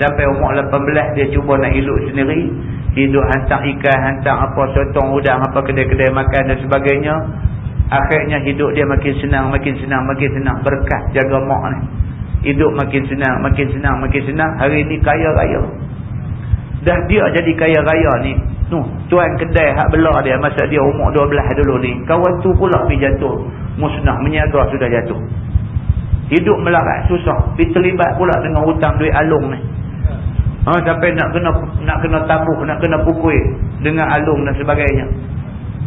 sampai umur 18 dia cuba nak hidup sendiri. Hidup hantar ikan hantar apa sotong udang apa kedai-kedai makan dan sebagainya. Akhirnya hidup dia makin senang makin senang makin senang. Berkat jaga mak ni. Hidup makin senang makin senang makin senang. Hari ni kaya raya. Dah dia jadi kaya raya ni. Tu tuan kedai hak belah dia masa dia umur 12 dulu ni. Kawan tu pula pergi jatuh. Musnah menyaga sudah jatuh. Hidup melarat susah. Pergi terlibat pula dengan hutang duit alung ni Ha, sampai nak kena nak kena tabuh, nak kena pukul dengan alung dan sebagainya.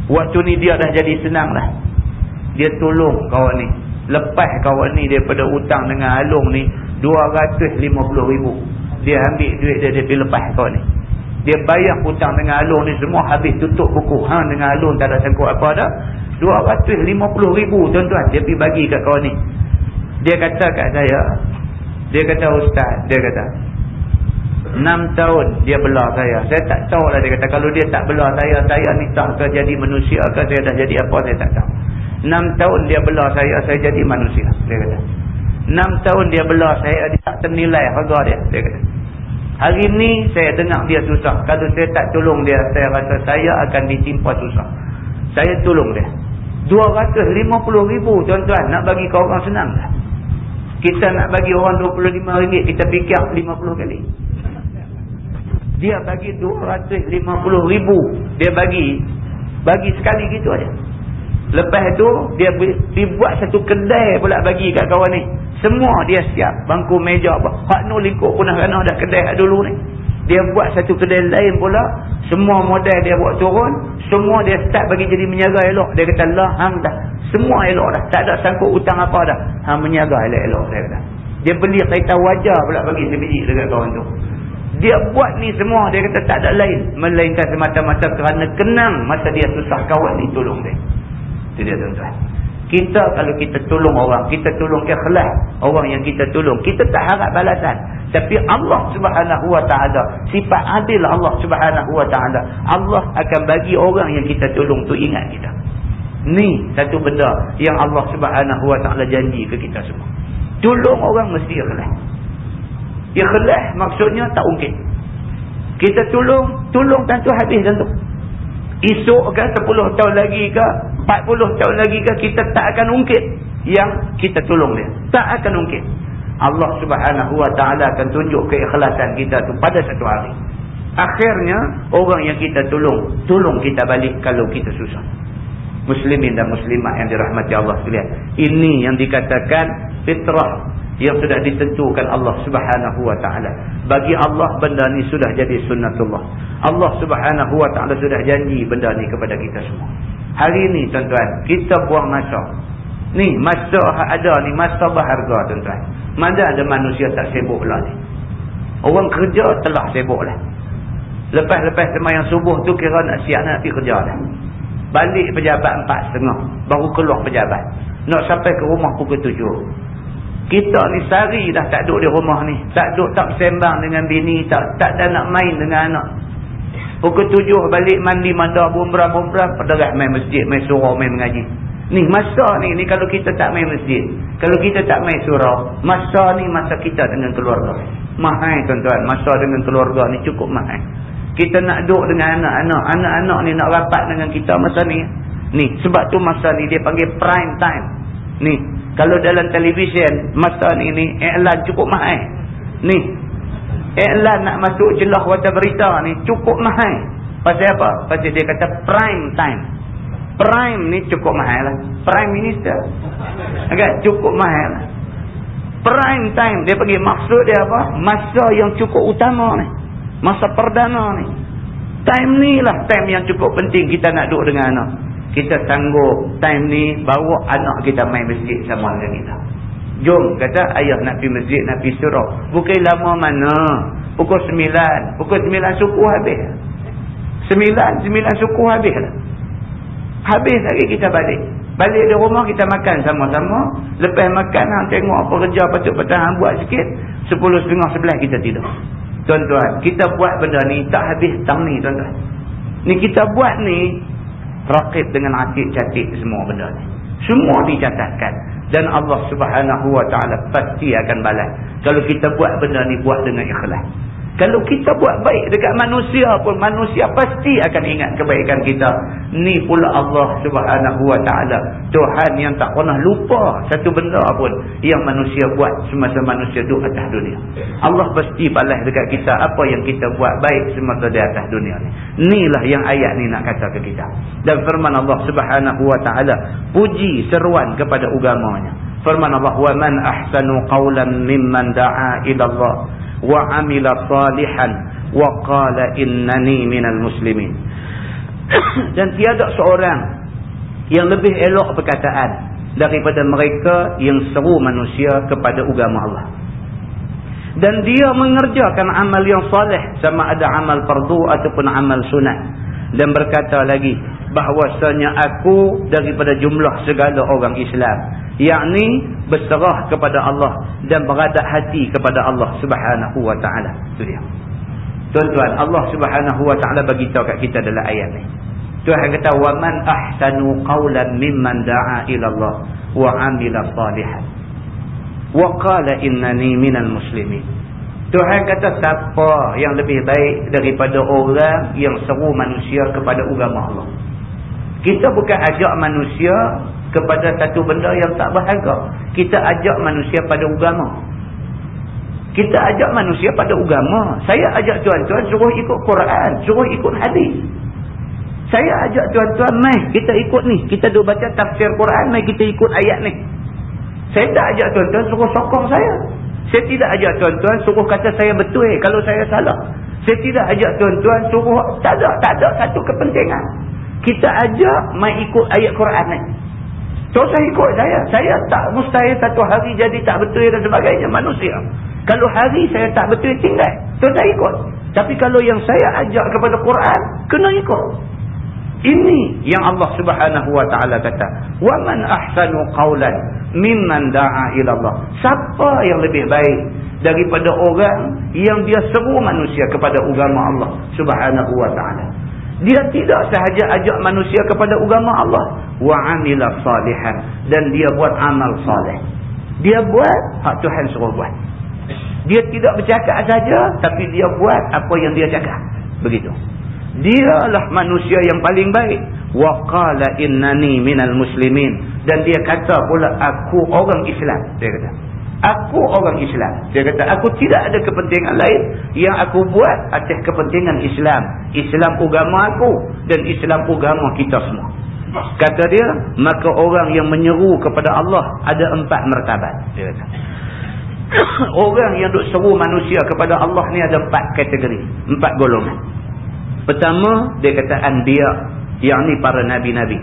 Waktu ni dia dah jadi senang lah. Dia tolong kawan ni. Lepas kawan ni daripada hutang dengan alung ni, RM250,000. Dia ambil duit dia, dia lepas kawan ni. Dia bayar hutang dengan alung ni semua habis tutup buku. Ha, dengan alung tak ada sangkut apa dah. RM250,000 tuan-tuan. Dia pergi bagi kat kawan ni. Dia kata kat saya, dia kata ustaz, dia kata, Enam tahun dia belah saya. Saya tak tahu lah dia kata. Kalau dia tak belah saya, saya ni tak ke jadi manusia ke saya dah jadi apa, saya tak tahu. Enam tahun dia belah saya, saya jadi manusia. Dia kata. Enam tahun dia belah saya, dia tak ternilai harga dia. Dia kata. Hari ni saya dengar dia susah. Kalau saya tak tolong dia, saya rasa saya akan ditimpa susah. Saya tolong dia. RM250,000 tuan-tuan nak bagi kau orang senang tak? Kita nak bagi orang RM25, kita fikir 50 kali dia bagi 250 ribu. Dia bagi bagi sekali gitu aja. Lepas tu dia dibuat satu kedai pula bagi kat kawan ni. Semua dia siap. Bangku meja apa hak nu lingkup pun dah kena dah kedai dulu ni. Dia buat satu kedai lain pula. Semua model dia buat turun. Semua dia start bagi jadi menyaga elok. Dia kata lah hang dah. Semua elok dah. Tak ada sangkut hutang apa dah. Hang menyaga elok-elok dia kata dia beli kereta wajah pula bagi sebiji dekat kawan tu dia buat ni semua dia kata tak ada lain. Melainkan semata-mata kerana kenang masa dia susah kawan ni tolong dia. Itu dia tuan-tuan. Kita kalau kita tolong orang kita tolong ikhlas orang yang kita tolong kita tak harap balasan. Tapi Allah subhanahu wa ta'ala sifat adil Allah subhanahu wa ta'ala Allah akan bagi orang yang kita tolong tu ingat kita. Ni satu benda yang Allah subhanahu wa ta'ala janji ke kita semua. Tolong orang mesti ikhlas Ikhlas maksudnya tak ungkit. Kita tolong, tolong tentu habis tentu. Esok ke 10 tahun lagi ke, 40 tahun lagi ke, kita tak akan ungkit yang kita tolong dia. Tak akan ungkit. Allah subhanahu wa ta'ala akan tunjuk keikhlasan kita tu pada satu hari. Akhirnya, orang yang kita tolong, tolong kita balik kalau kita susah. Muslimin dan muslimat yang dirahmati Allah sekalian. Ini yang dikatakan fitrah yang sudah ditentukan Allah subhanahu wa ta'ala. Bagi Allah benda ni sudah jadi sunnatullah. Allah subhanahu wa ta'ala sudah janji benda ni kepada kita semua. Hari ni tuan-tuan, kita buang masa. Ni masa ada ni, masa berharga tuan-tuan. Mana ada manusia tak sibuk lah ni. Orang kerja telah sibuk lah. Lepas-lepas semayang subuh tu kira nak siap nak pergi kerja lah. Balik pejabat empat setengah. Baru keluar pejabat. Nak sampai ke rumah pukul tujuh. Kita ni sehari dah tak duduk di rumah ni. Tak duduk tak sembang dengan bini. Tak tak ada nak main dengan anak. Pukul tujuh balik mandi mandar bumrah-bumrah. Perderah main masjid. Main surau main mengaji. Ni masa ni. Ni kalau kita tak main masjid. Kalau kita tak main surau. Masa ni masa kita dengan keluarga. Mahal tuan-tuan. Masa dengan keluarga ni cukup mahal. Kita nak duduk dengan anak-anak. Anak-anak ni nak rapat dengan kita masa ni. Ni, sebab tu masa ni dia panggil prime time. Ni, kalau dalam televisyen, masa ni ni, iklan cukup mahal. Ni, iklan nak masuk jelah wata berita ni, cukup mahal. Pasal apa? Pasal dia kata prime time. Prime ni cukup mahal lah. Prime minister. Agak cukup mahal lah. Prime time, dia panggil maksud dia apa? Masa yang cukup utama ni. Masa perdana ni. Time ni lah time yang cukup penting kita nak duduk dengan anak kita sanggup time ni bawa anak kita main masjid sama dengan kita. Jom kata ayah nak pergi masjid nak pergi surau. Bukan lama mana. Pukul sembilan. Pukul sembilan suku habis. Sembilan, sembilan suku habis lah. Habis lagi kita balik. Balik di rumah kita makan sama-sama. Lepas makan hang tengok apa kerja patut petang buat sikit. Sepuluh setengah sebelah kita tidur. Tuan-tuan, kita buat benda ni tak habis tang ni tuan-tuan. Ni kita buat ni Rakib dengan atik-catik semua benda ni. Semua dicatatkan. Dan Allah subhanahu wa ta'ala pasti akan balas. Kalau kita buat benda ni, buat dengan ikhlas. Kalau kita buat baik dekat manusia pun, manusia pasti akan ingat kebaikan kita. Ni pula Allah subhanahu wa ta'ala. Tuhan yang tak pernah lupa satu benda pun yang manusia buat semasa manusia duduk atas dunia. Allah pasti balas dekat kita apa yang kita buat baik semasa di atas dunia ni. Inilah yang ayat ni nak kata ke kita. Dan firman Allah subhanahu wa ta'ala puji seruan kepada ugamanya. Firman Allah, وَمَنْ أَحْسَنُ قَوْلًا مِمَّنْ دَعَى إِلَى اللَّهِ wa amila salihan. Wa qala innani minal muslimin. <coughs> Dan tiada seorang yang lebih elok perkataan daripada mereka yang seru manusia kepada agama Allah. Dan dia mengerjakan amal yang salih sama ada amal fardu ataupun amal sunat. Dan berkata lagi bahwasanya aku daripada jumlah segala orang Islam yakni berserah kepada Allah dan beradak hati kepada Allah Subhanahu wa taala. Itu dia. Tuan-tuan Allah Subhanahu wa taala bagi tahu kat kita dalam ayat ni. Tuhan kata wa man ahsanu qawlan mimman da'a ila Allah wa 'amila salihan. Wa qala innani minal muslimin. Tuhan kata siapa yang lebih baik daripada orang yang seru manusia kepada agama Allah? Kita bukan ajak manusia kepada satu benda yang tak berharga. Kita ajak manusia pada agama. Kita ajak manusia pada agama. Saya ajak tuan-tuan suruh ikut Quran. Suruh ikut hadis. Saya ajak tuan-tuan, mai kita ikut ni. Kita duk baca tafsir Quran, mai kita ikut ayat ni. Saya tak ajak tuan-tuan suruh sokong saya. Saya tidak ajak tuan-tuan suruh kata saya betul kalau saya salah. Saya tidak ajak tuan-tuan suruh, tak ada, tak ada satu kepentingan kita ajak mai ikut ayat Quran ni. Tak usah ikut saya. Saya tak mustahil satu hari jadi tak betul dan sebagainya manusia. Kalau hari saya tak betul tinggal. Tak usah ikut. Tapi kalau yang saya ajak kepada Quran, kena ikut. Ini yang Allah subhanahu wa ta'ala kata. وَمَنْ أَحْسَنُ قَوْلًا مِمَّنْ دَعَى إِلَى اللَّهِ Siapa yang lebih baik daripada orang yang dia seru manusia kepada agama Allah subhanahu wa ta'ala. Dia tidak sahaja ajak manusia kepada agama Allah. Wa amila salihan. Dan dia buat amal salih. Dia buat hak Tuhan suruh buat. Dia tidak bercakap saja. Tapi dia buat apa yang dia cakap. Begitu. Dialah manusia yang paling baik. Wa qala innani minal muslimin. Dan dia kata pula aku orang Islam. Dia kata. Aku orang Islam. Dia kata, aku tidak ada kepentingan lain yang aku buat atas kepentingan Islam. Islam agama aku dan Islam agama kita semua. Kata dia, maka orang yang menyeru kepada Allah ada empat mertabat. Dia kata. <coughs> orang yang duk seru manusia kepada Allah ni ada empat kategori. Empat golongan. Pertama, dia kata anbiya. Yang ni para nabi-nabi.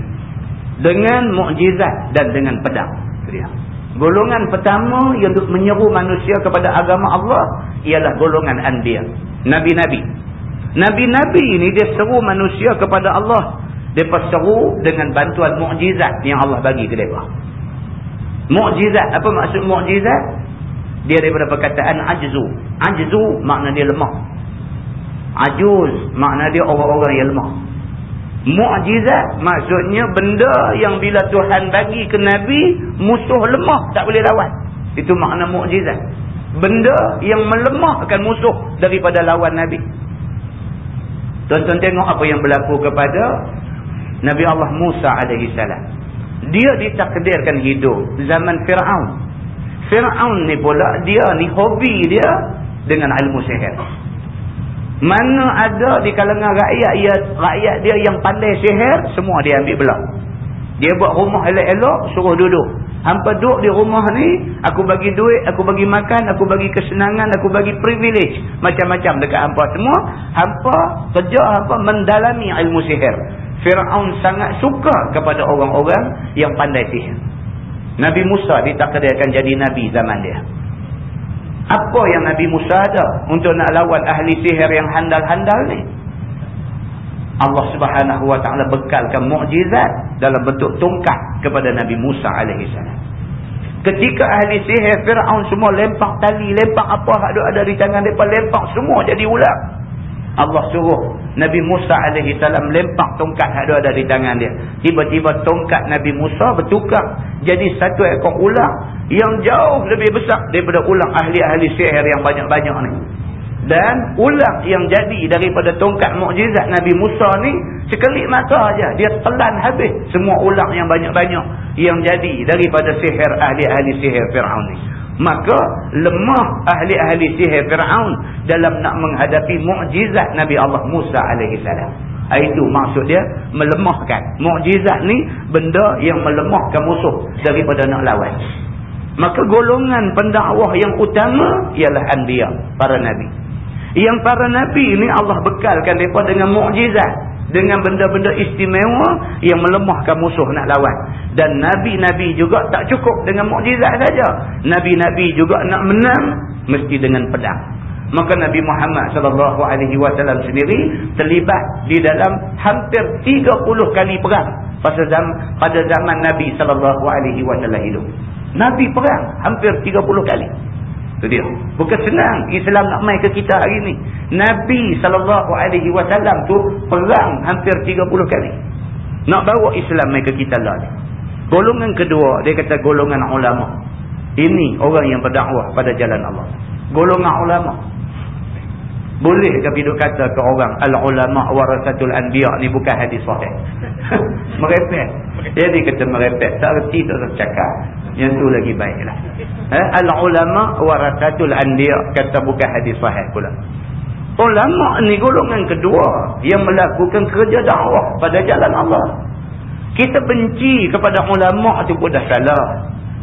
Dengan mukjizat dan dengan pedang. Dia. Golongan pertama yang menyeru manusia kepada agama Allah ialah golongan anbiya, nabi-nabi. Nabi-nabi ini dia seru manusia kepada Allah. Dia seru dengan bantuan mukjizat yang Allah bagi ke mereka. Mukjizat, apa maksud mukjizat? Dia daripada perkataan ajzu. Ajzu makna dia lemah. Ajuz makna dia orang-orang yang lemah. Mu'jizat maksudnya benda yang bila Tuhan bagi ke Nabi, musuh lemah tak boleh lawan. Itu makna mu'jizat. Benda yang melemahkan musuh daripada lawan Nabi. Tuan-tuan tengok apa yang berlaku kepada Nabi Allah Musa salam. Dia ditakdirkan hidup zaman Firaun. Firaun ni pula dia ni hobi dia dengan ilmu sihir. Mana ada di kalangan rakyat ia, rakyat dia yang pandai sihir, semua dia ambil belah. Dia buat rumah elok-elok, suruh duduk. Hampa duduk di rumah ni, aku bagi duit, aku bagi makan, aku bagi kesenangan, aku bagi privilege. Macam-macam dekat hampa semua. Hampa, kerja hampa mendalami ilmu sihir. Fir'aun sangat suka kepada orang-orang yang pandai sihir. Nabi Musa ditakdirkan jadi Nabi zaman dia. Apa yang Nabi Musa ada untuk nak lawan ahli sihir yang handal-handal ni? Allah subhanahu wa ta'ala bekalkan mu'jizat dalam bentuk tongkat kepada Nabi Musa AS. Ketika ahli sihir Fir'aun semua lempak tali, lempak apa yang ada di tangan mereka, lempak semua jadi ular. Allah suruh Nabi Musa AS lempak tongkat yang ada di tangan dia. Tiba-tiba tongkat Nabi Musa bertukar jadi satu ekor ular yang jauh lebih besar daripada ular ahli-ahli sihir yang banyak-banyak ni. Dan ulang yang jadi daripada tongkat mukjizat Nabi Musa ni sekelip mata aja dia telan habis semua ulang yang banyak-banyak yang jadi daripada sihir ahli-ahli sihir Firaun ni. Maka lemah ahli-ahli sihir Firaun dalam nak menghadapi mukjizat Nabi Allah Musa salam. Itu maksud dia melemahkan. Mukjizat ni benda yang melemahkan musuh daripada nak lawan. Maka golongan pendakwah yang utama ialah anbiya, para nabi. Yang para nabi ini Allah bekalkan mereka dengan mukjizat, dengan benda-benda istimewa yang melemahkan musuh nak lawan. Dan nabi-nabi juga tak cukup dengan mukjizat saja. Nabi-nabi juga nak menang mesti dengan pedang. Maka Nabi Muhammad sallallahu alaihi wasallam sendiri terlibat di dalam hampir 30 kali perang pada zaman pada zaman Nabi sallallahu alaihi wasallam hidup. Nabi perang hampir 30 kali. Itu dia. Bukan senang Islam nak main ke kita hari ni. Nabi SAW tu perang hampir 30 kali. Nak bawa Islam main ke kita lah. Golongan kedua, dia kata golongan ulama. Ini orang yang berdakwah pada jalan Allah. Golongan ulama. Boleh ke hidup kata ke orang al-ulama warasatul anbiya ni bukan hadis sahih. <laughs> merepek. Jadi kata merepek, tak reti tak cakap. Yang tu lagi baiklah. Eh, Al-ulama warasatul anbiya kata bukan hadis sahih pula. Ulama ni golongan kedua yang melakukan kerja dakwah pada jalan Allah. Kita benci kepada ulama tu pun dah salah.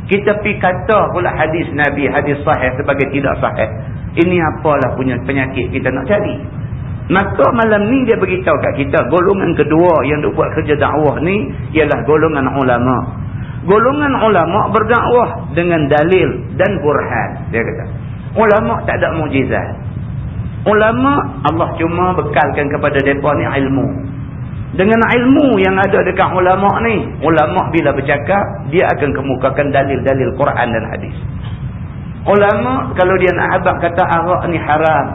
Kita pi kata pula hadis Nabi, hadis sahih sebagai tidak sahih. Ini apalah punya penyakit kita nak cari. Maka malam ni dia beritahu kat kita, golongan kedua yang buat kerja dakwah ni ialah golongan ulama golongan ulama berdakwah dengan dalil dan burhan dia kata ulama tak ada mukjizat ulama Allah cuma bekalkan kepada depa ni ilmu dengan ilmu yang ada dekat ulama ni ulama bila bercakap dia akan kemukakan dalil-dalil Quran dan hadis ulama kalau dia nak habaq kata arak ni haram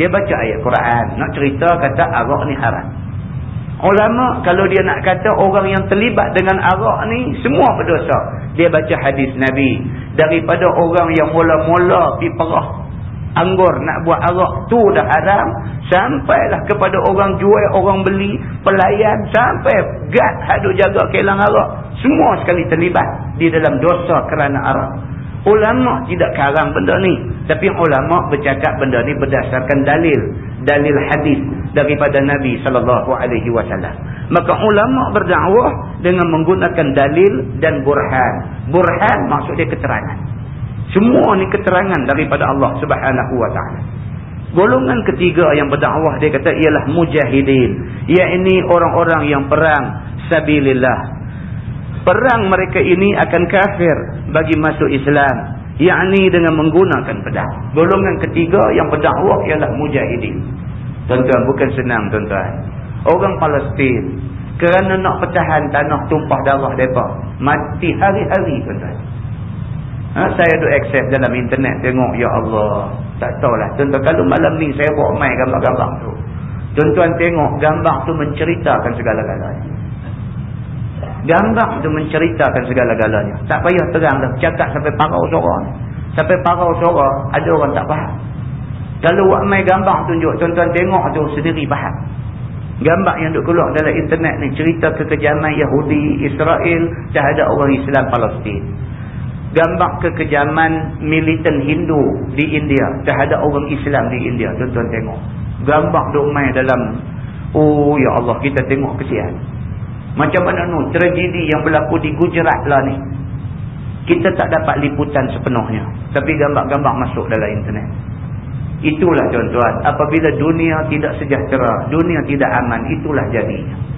dia baca ayat Quran nak cerita kata arak ni haram Ulama kalau dia nak kata orang yang terlibat dengan arak ni semua berdosa. Dia baca hadis Nabi. Daripada orang yang mula-mula pergi perah anggur nak buat arak tu dah haram. Sampailah kepada orang jual, orang beli, pelayan. Sampai gad hadut jaga kelang arak. Semua sekali terlibat di dalam dosa kerana arak. Ulama tidak karang benda ni. Tapi ulama bercakap benda ni berdasarkan dalil. Dalil hadis daripada Nabi SAW. Maka ulama berdakwah dengan menggunakan dalil dan burhan. Burhan maksud dia keterangan. Semua ni keterangan daripada Allah Subhanahu Wa Taala. Golongan ketiga yang berdakwah dia kata ialah mujahidin. Ia orang-orang yang perang sabilillah. Perang mereka ini akan kafir bagi masuk Islam yakni dengan menggunakan pedang. Golongan ketiga yang berdakwah ialah mujahidin. Tuan-tuan bukan senang tuan-tuan. Orang Palestin kerana nak pertahan tanah tumpah darah mereka mati hari-hari tuan-tuan ha, saya duk accept dalam internet tengok ya Allah tak tahulah tuan-tuan kalau malam ni saya buat main gambar-gambar tu tuan-tuan tengok gambar tu menceritakan segala-galanya Gambar tu menceritakan segala-galanya. Tak payah terang dah. Cakap sampai parau suara. Sampai parau suara, ada orang tak faham. Kalau buat main gambar tunjuk, tuan-tuan tengok tu sendiri faham. Gambar yang duk keluar dalam internet ni cerita kekejaman Yahudi, Israel terhadap orang Islam Palestin. Gambar kekejaman militan Hindu di India terhadap orang Islam di India. Tuan-tuan tengok. Gambar duk main dalam oh ya Allah kita tengok kesian. Macam mana nu tragedi yang berlaku di Gujarat lah ni. Kita tak dapat liputan sepenuhnya. Tapi gambar-gambar masuk dalam internet. Itulah tuan-tuan. Apabila dunia tidak sejahtera, dunia tidak aman, itulah jadinya.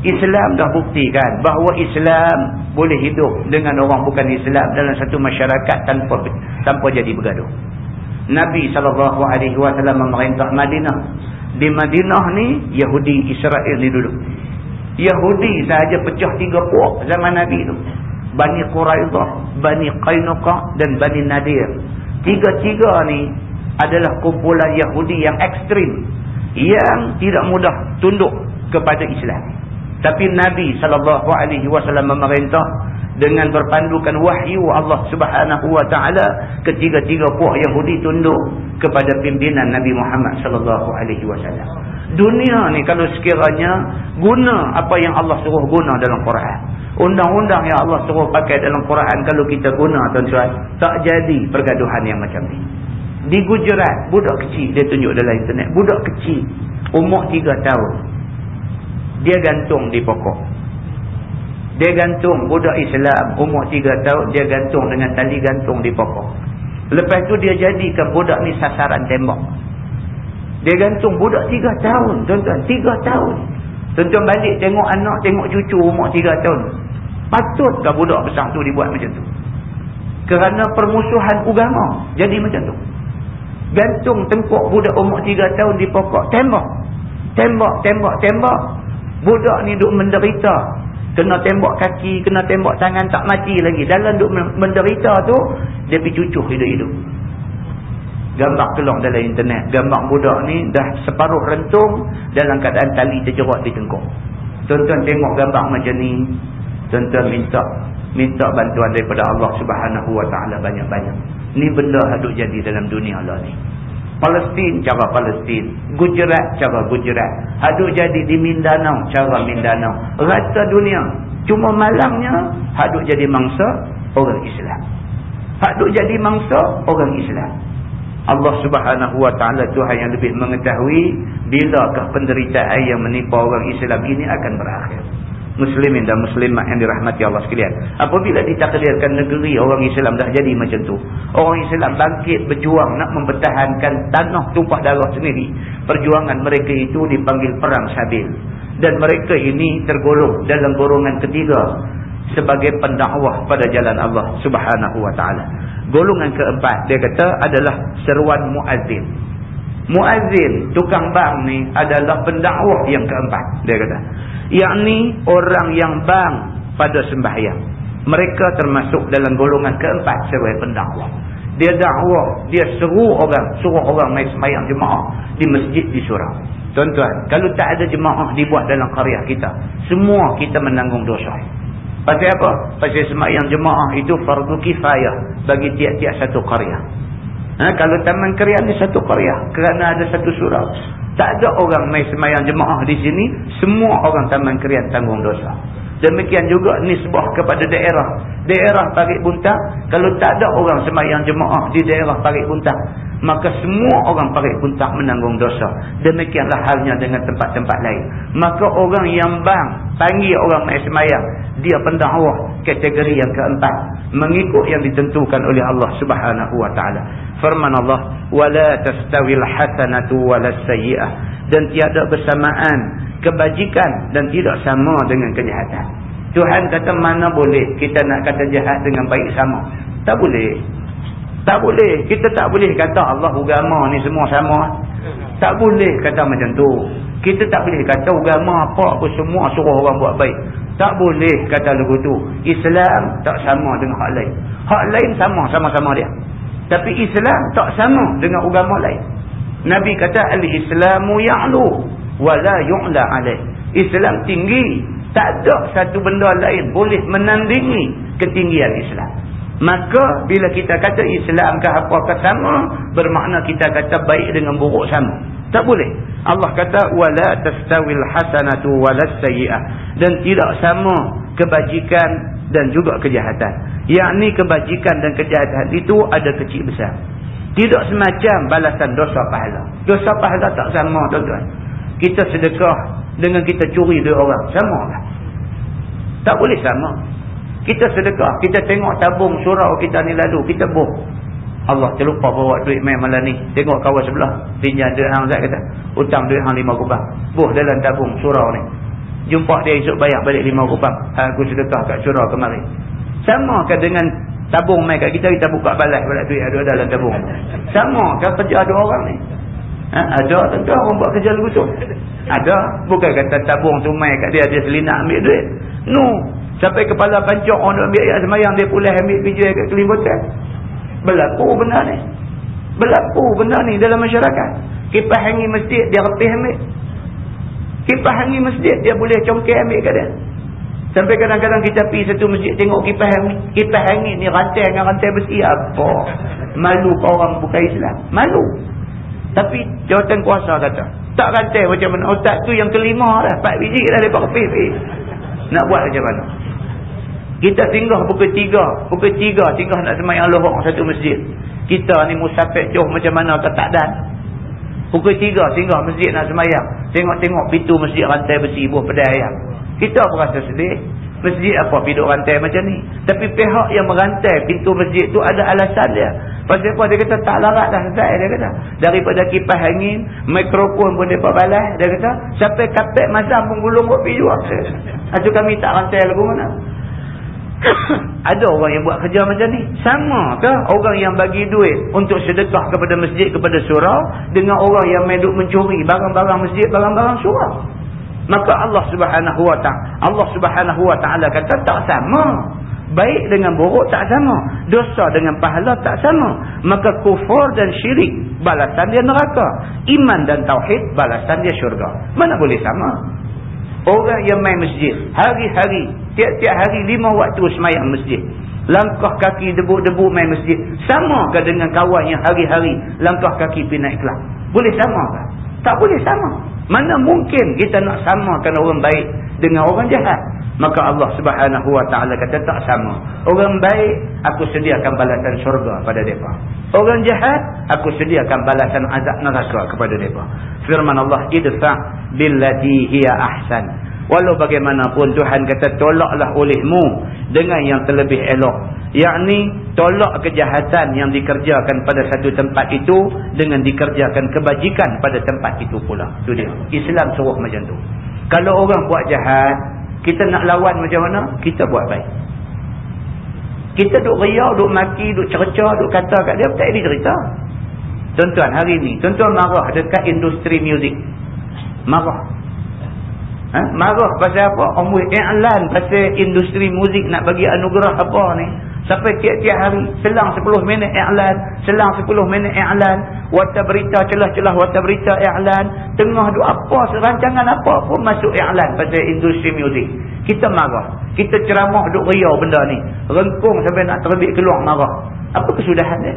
Islam dah buktikan bahawa Islam boleh hidup dengan orang bukan Islam dalam satu masyarakat tanpa tanpa jadi bergaduh. Nabi SAW memerintah Madinah. Di Madinah ni, Yahudi Israel ni duduk. Yahudi sahaja pecah tiga puak zaman Nabi tu. Bani Quraidah, Bani Qainuqa dan Bani Nadir. Tiga-tiga ni adalah kumpulan Yahudi yang ekstrim yang tidak mudah tunduk kepada Islam. Tapi Nabi SAW memerintah dengan berpandukan wahyu Allah Subhanahu wa taala ketiga-tiga puak Yahudi tunduk kepada pimpinan Nabi Muhammad sallallahu alaihi wasallam. Dunia ni kalau sekiranya guna apa yang Allah suruh guna dalam Quran. Undang-undang yang Allah suruh pakai dalam Quran kalau kita guna tuan-tuan tak jadi pergaduhan yang macam ni. Di Gujarat, budak kecil dia tunjuk dalam internet. Budak kecil, umur 3 tahun. Dia gantung di pokok. Dia gantung budak Islam, umur 3 tahun, dia gantung dengan tali gantung di pokok. Lepas tu dia jadikan budak ni sasaran tembak. Dia gantung budak 3 tahun, tuan-tuan. 3 tahun. Tuan-tuan balik tengok anak, tengok cucu umur 3 tahun. Patutkah budak besar tu dibuat macam tu? Kerana permusuhan agama. Jadi macam tu gantung tengkuk budak umur 3 tahun di pokok tembak tembak tembak tembak budak ni duk menderita. Kena tembak kaki kena tembak tangan tak mati lagi. Dalam duk menderita tu dia pergi cucuh hidup-hidup gambar keluar dalam internet. Gambar budak ni dah separuh rentung dalam keadaan tali terjerat di tengkuk. Tuan-tuan tengok gambar macam ni tuan-tuan minta minta bantuan daripada Allah ta'ala banyak-banyak. Ni benda hadut jadi dalam dunia lah ni Palestin cara Palestin. Gujarat cara Gujarat. Hadut jadi di Mindanao cara Mindanao. Rata dunia. Cuma malangnya hadut jadi mangsa orang Islam. Hadut jadi mangsa orang Islam. Allah subhanahu wa ta'ala Tuhan yang lebih mengetahui bilakah penderitaan yang menimpa orang Islam ini akan berakhir muslimin dan muslimat yang dirahmati Allah sekalian. Apabila ditakdirkan negeri orang Islam dah jadi macam tu. Orang Islam bangkit berjuang nak mempertahankan tanah tumpah darah sendiri. Perjuangan mereka itu dipanggil perang sabil. Dan mereka ini tergolong dalam golongan ketiga sebagai pendakwah pada jalan Allah Subhanahu wa taala. Golongan keempat dia kata adalah seruan muazzin. Muazzin tukang bang ni adalah pendakwah yang keempat dia kata. Yakni orang yang bang pada sembahyang. Mereka termasuk dalam golongan keempat sebagai pendakwah. Dia dakwah dia seru orang suruh orang mai sembahyang jemaah di masjid di surau. Tuan-tuan kalau tak ada jemaah dibuat dalam karya kita semua kita menanggung dosa. Pasal apa? pasal sembahyang jemaah itu fardu kifayah bagi tiap-tiap satu karya ha, kalau taman karya ni satu karya kerana ada satu surau tak ada orang mai semayang jemaah di sini. Semua orang Taman Kerian tanggung dosa. Demikian juga nisbah kepada daerah. Daerah Parit Buntang. Kalau tak ada orang semayang jemaah di daerah Parit Buntang. Maka semua orang Parit Buntang menanggung dosa. Demikianlah halnya dengan tempat-tempat lain. Maka orang yang bang. Panggil orang mai semayang. Dia pendakwah kategori yang keempat. Mengikut yang ditentukan oleh Allah subhanahu wa ta'ala firman Allah wala tastawil hasanatu walas sayyi'ah dan tiada bersamaan kebajikan dan tidak sama dengan kejahatan Tuhan kata mana boleh kita nak kata jahat dengan baik sama tak boleh tak boleh. Kita tak boleh kata Allah agama ni semua sama. Tak boleh kata macam tu. Kita tak boleh kata agama apa apa semua suruh orang buat baik. Tak boleh kata lagu tu. Islam tak sama dengan hak lain. Hak lain sama sama-sama dia. Tapi Islam tak sama dengan agama lain. Nabi kata al-Islamu ya'lu wa la yu'la alaih. Islam tinggi, tak ada satu benda lain boleh menandingi ketinggian Islam. Maka bila kita kata Islam ke apa ke sama, bermakna kita kata baik dengan buruk sama. Tak boleh. Allah kata wala tastawil hasanatu walas sayyi'ah dan tidak sama kebajikan dan juga kejahatan. Yakni kebajikan dan kejahatan itu ada kecil besar. Tidak semacam balasan dosa pahala. Dosa pahala tak sama tuan-tuan. Kita sedekah dengan kita curi duit orang, sama lah. Tak boleh sama. Kita sedekah, kita tengok tabung surau kita ni lalu, kita boh. Allah terlupa bawa duit main malam ni. Tengok kawan sebelah, pinjam duit hang Zat kata. Hutang duit hang lima kubang. Boh dalam tabung surau ni. Jumpa dia esok bayar balik lima kubang. Aku sedekah kat surau kemari. Sama ke dengan tabung main kat kita, kita buka balas balik duit ada dalam tabung. Sama ke kerja ada orang ni. Ha, ada tentu orang buat kerja lagu tu. Ada. Bukan kata tabung tu main kat dia, dia selinak ambil duit. No. Sampai kepala pancok orang ambil ayat semayang dia pulih ambil pijai kat kelimbutan. Berlaku benda ni. Berlaku benda ni dalam masyarakat. Kipas hangi masjid dia repih ambil. Kipas hangi masjid dia boleh congkir ambil kat dia. Sampai kadang-kadang kita pergi satu masjid tengok kipas hangi. Kipas hangi ni rantai dengan rantai besi apa. Malu kau orang bukan Islam. Malu. Tapi jawatan kuasa kata. Tak rantai macam mana. Otak tu yang kelima lah. Empat biji dah lepas repih. Nak buat macam mana. Kita singgah pukul tiga. Pukul tiga singgah nak semayang lohok satu masjid. Kita ni musafir jauh macam mana ke tak dan. Pukul tiga singgah masjid nak semayang. Tengok-tengok pintu masjid rantai besi buah pedai ayam. Kita berasa sedih. Masjid apa piduk rantai macam ni. Tapi pihak yang merantai pintu masjid tu ada alasan dia. Pasal apa dia kata tak larat dah selesai dia kata. Daripada kipas angin, mikrofon pun dia balas dia kata. Sampai kapek masam pun gulung pergi jual. Itu kami tak rantai lagu mana. <coughs> ada orang yang buat kerja macam ni. Sama ke? Orang yang bagi duit untuk sedekah kepada masjid kepada surau dengan orang yang meduk mencuri barang-barang masjid barang-barang surau. Maka Allah subhanahu wa ta'ala Allah subhanahu wa ta'ala kata tak sama. Baik dengan buruk tak sama. Dosa dengan pahala tak sama. Maka kufur dan syirik balasan dia neraka. Iman dan tauhid balasan dia syurga. Mana boleh sama? Orang yang main masjid. Hari-hari. Tiap-tiap hari lima waktu semayang masjid. Langkah kaki debu-debu main masjid. Sama ke dengan kawan yang hari-hari langkah kaki pergi naik kelab? Boleh sama ke? Tak boleh sama. Mana mungkin kita nak samakan orang baik dengan orang jahat? Maka Allah subhanahu wa ta'ala kata tak sama. Orang baik, aku sediakan balasan syurga pada mereka. Orang jahat, aku sediakan balasan azab neraka kepada mereka. Firman Allah, idfa' billati hiya ahsan. Walau bagaimanapun Tuhan kata tolaklah olehmu dengan yang terlebih elok. Yakni tolak kejahatan yang dikerjakan pada satu tempat itu dengan dikerjakan kebajikan pada tempat itu pula. Itu dia. Islam suruh macam tu. Kalau orang buat jahat, kita nak lawan macam mana? Kita buat baik. Kita duk riau, duk maki, duk cerca, duk kata kat dia. Tak ada cerita. Tuan-tuan hari ni. Tuan-tuan marah dekat industri muzik. Marah. Ha? Marah pasal apa? Omul i'lan pasal industri muzik nak bagi anugerah apa ni. Sampai tiap-tiap hari selang 10 minit i'lan, selang 10 minit i'lan, wata berita celah-celah wata berita i'lan, tengah duk apa serancangan apa pun masuk i'lan pasal industri muzik. Kita marah. Kita ceramah duk riau benda ni. Rengkung sampai nak terbit keluar marah. Apa kesudahan dia?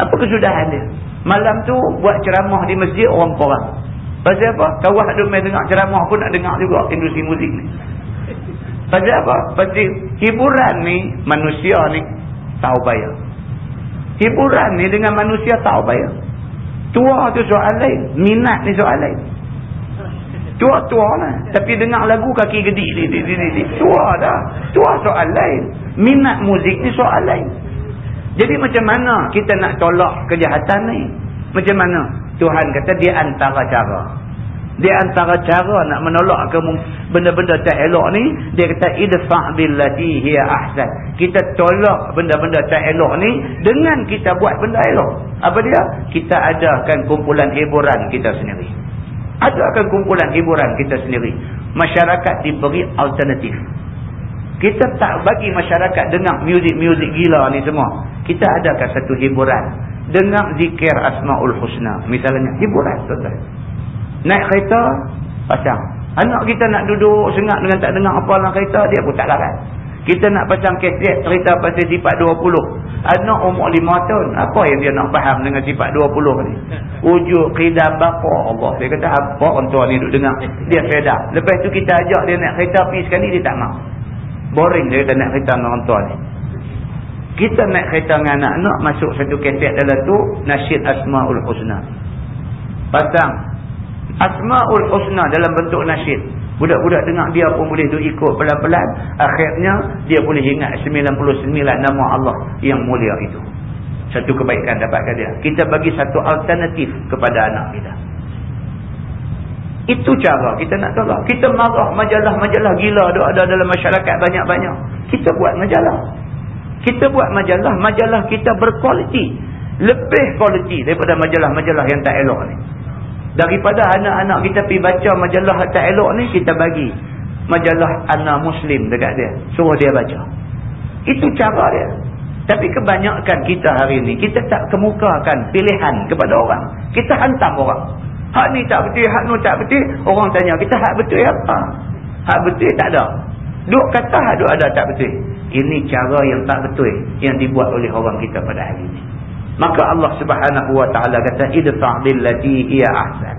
Apa kesudahan dia? Malam tu buat ceramah di masjid orang korang. Pasal apa? Kawah duk main dengar ceramah pun nak dengar juga industri muzik ni. Pasal apa? Pasal hiburan ni manusia ni tahu bayar. Hiburan ni dengan manusia tahu bayar. Tua tu soal lain. Minat ni soal lain. Tua-tua lah. Tapi dengar lagu kaki gedi. Di, di, di, di. Tua dah. Tua soal lain. Minat muzik ni soal lain. Jadi macam mana kita nak tolak kejahatan ni? Macam mana? Tuhan kata dia antara cara. Di antara cara nak menolak ke benda-benda tak elok ni, dia kata idfa' billati hiya ahsan. Kita tolak benda-benda tak elok ni dengan kita buat benda elok. Apa dia? Kita adakan kumpulan hiburan kita sendiri. Adakan kumpulan hiburan kita sendiri. Masyarakat diberi alternatif. Kita tak bagi masyarakat dengar muzik-muzik gila ni semua. Kita adakan satu hiburan. Dengar zikir Asma'ul Husna. Misalnya, hiburan. Tuan-tuan. Naik kereta, pasang. Anak kita nak duduk sengat dengan tak dengar apa dalam kereta, dia pun tak larat. Kita nak pasang keset cerita pasal sifat 20. Anak umur 5 tahun. Apa yang dia nak faham dengan sifat 20 ni? Ujuk qidam bapa Allah. Dia kata apa orang tua ni duduk dengar. Dia sedar. Lepas tu kita ajak dia nak kereta pergi sekali dia tak mau. Boring dia kata nak kereta dengan orang tua ni. Kita nak kereta dengan anak-anak masuk satu keset dalam tu. Nasyid Asma'ul Husna. Pasang. Asma'ul Husna dalam bentuk nasyid. Budak-budak dengar dia pun boleh duk ikut pelan-pelan. Akhirnya dia boleh ingat 99 nama Allah yang mulia itu. Satu kebaikan dapatkan dia. Kita bagi satu alternatif kepada anak kita. Itu cara kita nak tolak. Kita marah majalah-majalah gila ada dalam masyarakat banyak-banyak. Kita buat majalah. Kita buat majalah. Majalah kita berkualiti. Lebih kualiti daripada majalah-majalah yang tak elok ni. Daripada anak-anak kita pergi baca majalah tak elok ni, kita bagi majalah anak muslim dekat dia. Suruh dia baca. Itu cara dia. Tapi kebanyakan kita hari ni, kita tak kemukakan pilihan kepada orang. Kita hantam orang. Hak ni tak betul, hak ni tak betul. Orang tanya, kita hak betul apa? Hak betul tak ada. Duk kata hak duk ada tak betul. Ini cara yang tak betul yang dibuat oleh orang kita pada hari ini. Maka Allah subhanahu wa ta'ala kata, idfa' billati hiya ahsan.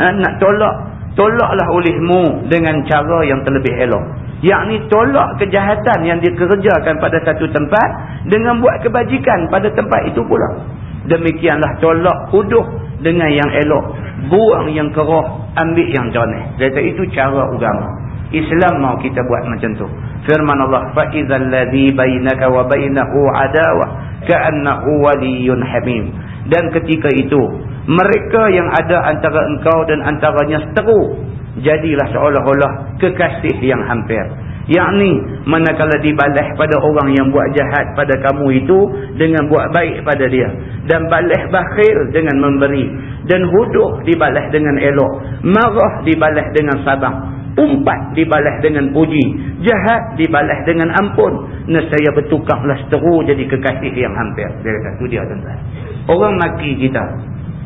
Ha, nak tolak, tolaklah olehmu dengan cara yang terlebih elok. Yakni tolak kejahatan yang dikerjakan pada satu tempat dengan buat kebajikan pada tempat itu pula. Demikianlah tolak huduh dengan yang elok. Buang yang keroh, ambil yang joneh. Kata itu cara agama. Islam mau kita buat macam tu. Firman Allah, فَإِذَا الَّذِي بَيْنَكَ وَبَيْنَهُ عَدَاوَةً ka'annahu waliyyun hamim dan ketika itu mereka yang ada antara engkau dan antaranya seteru jadilah seolah-olah kekasih yang hampir yakni manakala dibalas pada orang yang buat jahat pada kamu itu dengan buat baik pada dia dan balas bakhil dengan memberi dan huduh dibalas dengan elok marah dibalas dengan sabar umpat dibalas dengan puji jahat dibalas dengan ampun nescaya bertukarlah seteru jadi kekasih yang hampir. Dia kata tu dia tuan-tuan. Orang maki kita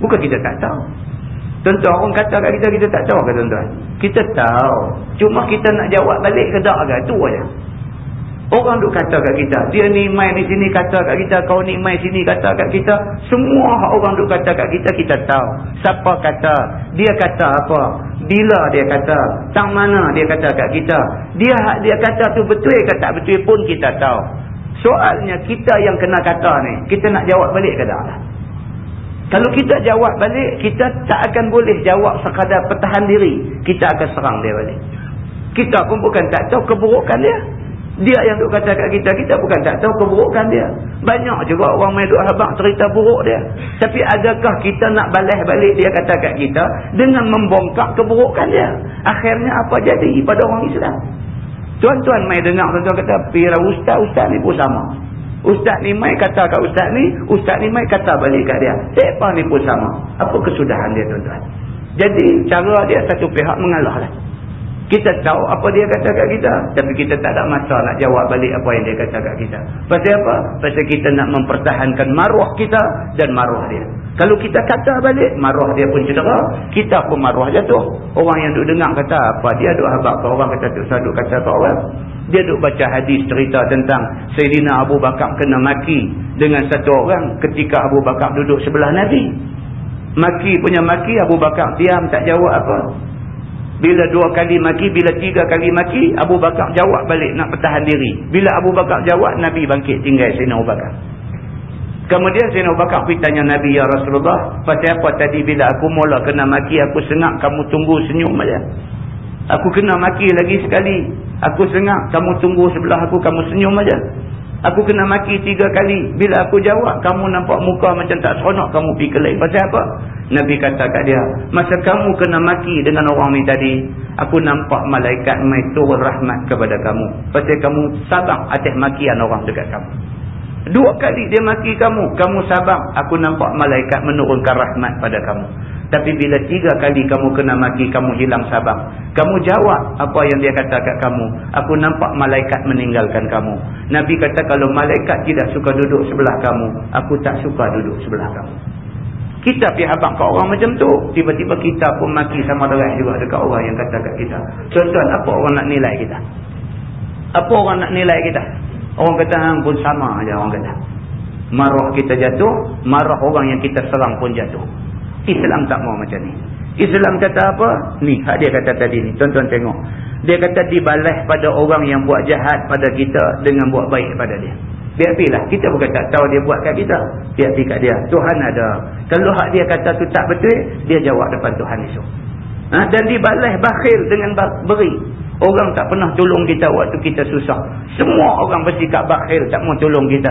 bukan kita tak tahu. Tentu orang kata kat kita kita tak tahu ke tuan-tuan. Kita tahu. Cuma kita nak jawab balik ke tak ke tu aja Orang duk kata kat kita, dia ni main di sini kata kat kita, kau ni main sini kata kat kita. Semua orang duk kata kat kita, kita tahu. Siapa kata, dia kata apa, bila dia kata, tang mana dia kata kat kita. Dia dia kata tu betul ke tak betul pun kita tahu. Soalnya kita yang kena kata ni, kita nak jawab balik ke tak? Kalau kita jawab balik, kita tak akan boleh jawab sekadar pertahan diri. Kita akan serang dia balik. Kita pun bukan tak tahu keburukan dia. Dia yang duk kata kat kita, kita bukan tak tahu keburukan dia. Banyak juga orang main duk habak cerita buruk dia. Tapi adakah kita nak balas balik dia kata kat kita dengan membongkak keburukan dia? Akhirnya apa jadi pada orang Islam? Tuan-tuan main dengar tuan-tuan kata, Pira ustaz-ustaz ni pun sama. Ustaz ni main kata kat ustaz ni, ustaz ni main kata balik kat dia. Siapa ni pun sama. Apa kesudahan dia tuan-tuan? Jadi cara dia satu pihak mengalah lah. Kita tahu apa dia kata kat kita. Tapi kita tak ada masa nak jawab balik apa yang dia kata kat kita. Pasal apa? Pasal kita nak mempertahankan maruah kita dan maruah dia. Kalau kita kata balik, maruah dia pun cedera. Kita pun maruah jatuh. Orang yang duk dengar kata apa? Dia duk habak ke orang kata tu. Duk kata ke orang. Dia duk baca hadis cerita tentang Sayyidina Abu Bakar kena maki dengan satu orang ketika Abu Bakar duduk sebelah Nabi. Maki punya maki, Abu Bakar diam tak jawab apa. Bila dua kali maki, bila tiga kali maki, Abu Bakar jawab balik nak pertahan diri. Bila Abu Bakar jawab, Nabi bangkit tinggal Sayyidina Abu Bakar. Kemudian Sayyidina Abu Bakar pergi tanya Nabi, Ya Rasulullah, pasal apa tadi bila aku mula kena maki, aku sengak kamu tunggu senyum saja. Aku kena maki lagi sekali. Aku sengak, kamu tunggu sebelah aku, kamu senyum saja. Aku kena maki tiga kali. Bila aku jawab, kamu nampak muka macam tak seronok, kamu pergi ke lain. Pasal apa? Nabi kata kat dia, masa kamu kena maki dengan orang ni tadi, aku nampak malaikat mai turun rahmat kepada kamu. Pasal kamu sabar atas makian orang dekat kamu. Dua kali dia maki kamu, kamu sabar, aku nampak malaikat menurunkan rahmat pada kamu. Tapi bila tiga kali kamu kena maki, kamu hilang sabar. Kamu jawab apa yang dia kata kat kamu. Aku nampak malaikat meninggalkan kamu. Nabi kata kalau malaikat tidak suka duduk sebelah kamu, aku tak suka duduk sebelah kamu. Kita pergi habang kat orang macam tu. Tiba-tiba kita pun maki sama derah juga dekat orang yang kata kat kita. Tuan-tuan, apa orang nak nilai kita? Apa orang nak nilai kita? Orang kata pun sama aja orang kata. Marah kita jatuh, marah orang yang kita serang pun jatuh. Islam tak mau macam ni. Islam kata apa? Ni, hak dia kata tadi ni. Tuan-tuan tengok. Dia kata dibalas pada orang yang buat jahat pada kita dengan buat baik pada dia. Biar lah. Kita bukan tak tahu dia buat kat kita. Biar pergi kat dia. Tuhan ada. Kalau hak dia kata tu tak betul, dia jawab depan Tuhan esok. Ha? Dan dibalas bakhil dengan beri. Orang tak pernah tolong kita waktu kita susah. Semua orang bersikap bakhil tak mau tolong kita.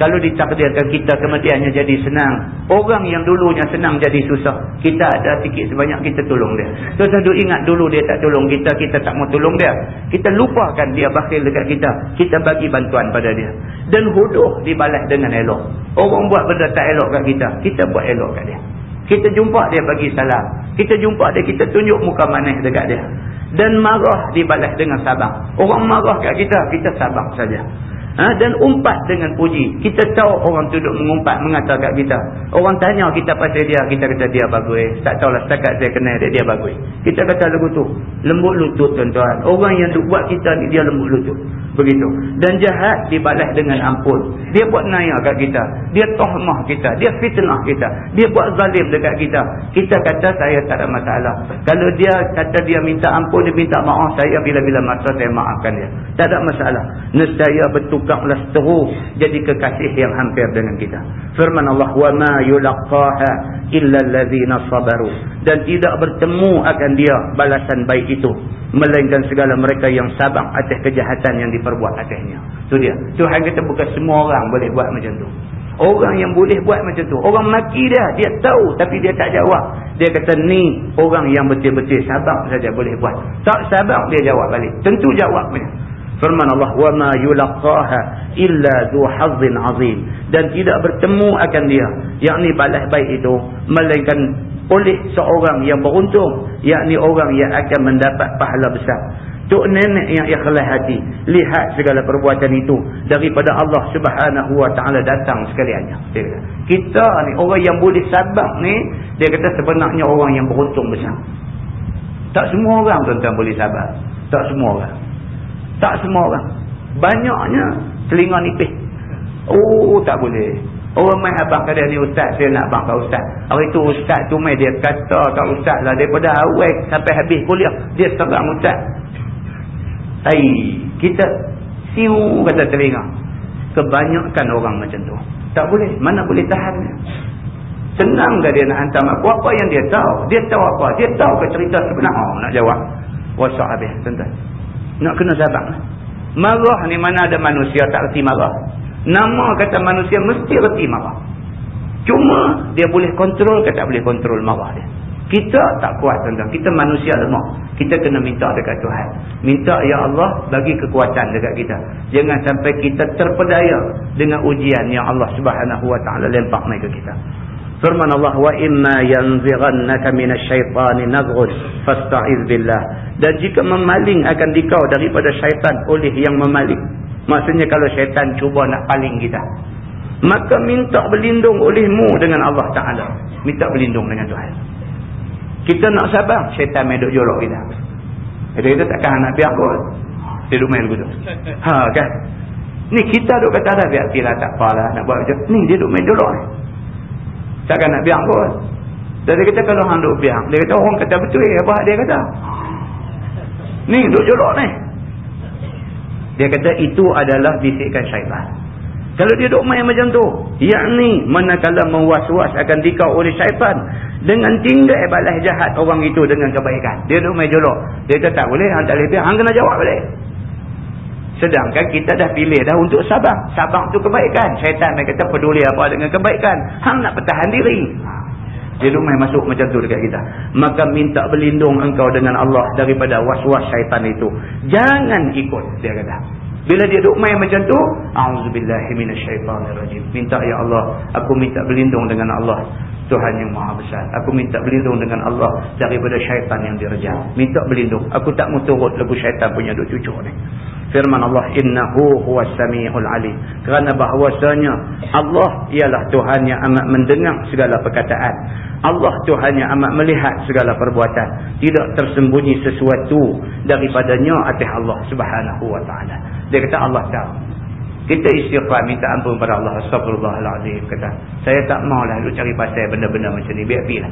Kalau ditakdirkan kita kematiannya jadi senang. Orang yang dulunya senang jadi susah. Kita ada sikit sebanyak kita tolong dia. Tuan-tuan ingat dulu dia tak tolong kita. Kita tak mau tolong dia. Kita lupakan dia bakhil dekat kita. Kita bagi bantuan pada dia. Dan huduh dibalas dengan elok. Orang buat benda tak elok kat kita. Kita buat elok kat dia. Kita jumpa dia bagi salam. Kita jumpa dia. Kita tunjuk muka manis dekat dia dan marah dibalas dengan sabar. Orang marah kat kita, kita sabar saja. Ha? Dan umpat dengan puji. Kita tahu orang duduk mengumpat, mengatakan kita. Orang tanya kita pasal dia, kita kata dia bagus. Tak tahulah setakat saya kenal dia, dia bagus. Kita kata lagu tu, lembut lutut tuan-tuan. Orang yang duk buat kita ni, dia lembut lutut. Begitu. Dan jahat dibalas dengan ampun. Dia buat naya kat kita. Dia tohmah kita. Dia fitnah kita. Dia buat zalim dekat kita. Kita kata saya tak ada masalah. Kalau dia kata dia minta ampun, dia minta maaf saya bila-bila masa saya maafkan dia. Tak ada masalah. Nescaya taklas teru jadi kekasih yang hampir dengan kita. Firman Allah wa ma yulaqaha illa allazina sabaru dan tidak bertemu akan dia balasan baik itu melainkan segala mereka yang sabar atas kejahatan yang diperbuat atasnya. Tu dia. Tuhan kita bukan semua orang boleh buat macam tu. Orang yang boleh buat macam tu. Orang maki dia. Dia tahu tapi dia tak jawab. Dia kata ni orang yang betul-betul sabar saja boleh buat. Tak sabar dia jawab balik. Tentu jawab punya firman Allah wa ma illa zu hazzin azim dan tidak bertemu akan dia yakni balas baik itu melainkan oleh seorang yang beruntung yakni orang yang akan mendapat pahala besar Tok nenek yang ikhlas hati lihat segala perbuatan itu daripada Allah Subhanahu Wa Taala datang sekaliannya. Kita ni orang yang boleh sabar ni dia kata sebenarnya orang yang beruntung besar. Tak semua orang tuan-tuan boleh sabar. Tak semua orang tak semua orang banyaknya telinga nipis oh tak boleh Orang main abang kata ni ustaz, saya nak abang kat ustaz. Hari tu ustaz tu main dia kata kat ustaz lah. Daripada awal sampai habis kuliah, dia serang ustaz. Hai, kita siu kata telinga. Kebanyakan orang macam tu. Tak boleh, mana boleh tahan dia. Senang ke dia nak hantar aku apa yang dia tahu? Dia tahu apa? Dia tahu ke cerita sebenar? Oh, nak jawab. Wasak habis, tuan Nak kena sabar. Marah ni mana ada manusia tak reti marah. Nama kata manusia mesti reti marah. Cuma dia boleh kontrol ke tak boleh kontrol marah dia. Kita tak kuat tuan-tuan. Kita manusia lemah. Kita kena minta dekat Tuhan. Minta ya Allah bagi kekuatan dekat kita. Jangan sampai kita terpedaya dengan ujian yang Allah ta'ala lempak mai ke kita. Firman Allah wa imma yanzighannaka minasyaitani nazghun fasta'iz billah. Dan jika memaling akan dikau daripada syaitan oleh yang memaling Maksudnya kalau syaitan cuba nak paling kita. Maka minta berlindung olehmu dengan Allah Ta'ala. Minta berlindung dengan Tuhan. Kita nak sabar, syaitan duduk jolok kita. Jadi kita takkan nak biar kot. Dia duduk main begitu. Ha kan? Ni kita duduk kata dah biar tidak tak apalah nak buat macam Ni dia duduk main jolok ni. Takkan nak biar kot. Jadi kita kalau orang duduk biar. Dia kata orang kata betul eh, apa dia kata. Ni duduk jolok ni. Dia kata itu adalah bisikan syaitan. Kalau dia duk main macam tu. Yakni manakala mewas-was akan dikau oleh syaitan. Dengan tinggal balas jahat orang itu dengan kebaikan. Dia duk main jolok. Dia kata tak boleh. Hang tak boleh biar. Hang kena jawab boleh. Sedangkan kita dah pilih dah untuk sabar. Sabar tu kebaikan. Syaitan dia kata peduli apa dengan kebaikan. Hang nak pertahan diri. Dia main masuk macam tu dekat kita. Maka minta berlindung engkau dengan Allah daripada was-was syaitan itu. Jangan ikut, dia kata. Bila dia duk main macam tu, A'udzubillahi minasyaitanirrajim. Minta ya Allah, aku minta berlindung dengan Allah. Tuhan yang maha besar. Aku minta berlindung dengan Allah daripada syaitan yang direjam. Minta berlindung. Aku tak mau turut lagu syaitan punya duk cucuk ni firman Allah innahu huwas samiul alim kerana bahawasanya Allah ialah Tuhan yang amat mendengar segala perkataan Allah Tuhan yang amat melihat segala perbuatan tidak tersembunyi sesuatu daripadanya atas Allah Subhanahu wa taala Dia kata Allah tahu. Kita istighfar minta ampun pada Allah. Astagfirullahaladzim. Kata, saya tak maulah lu cari pasal benda-benda macam ni. Biar pergi.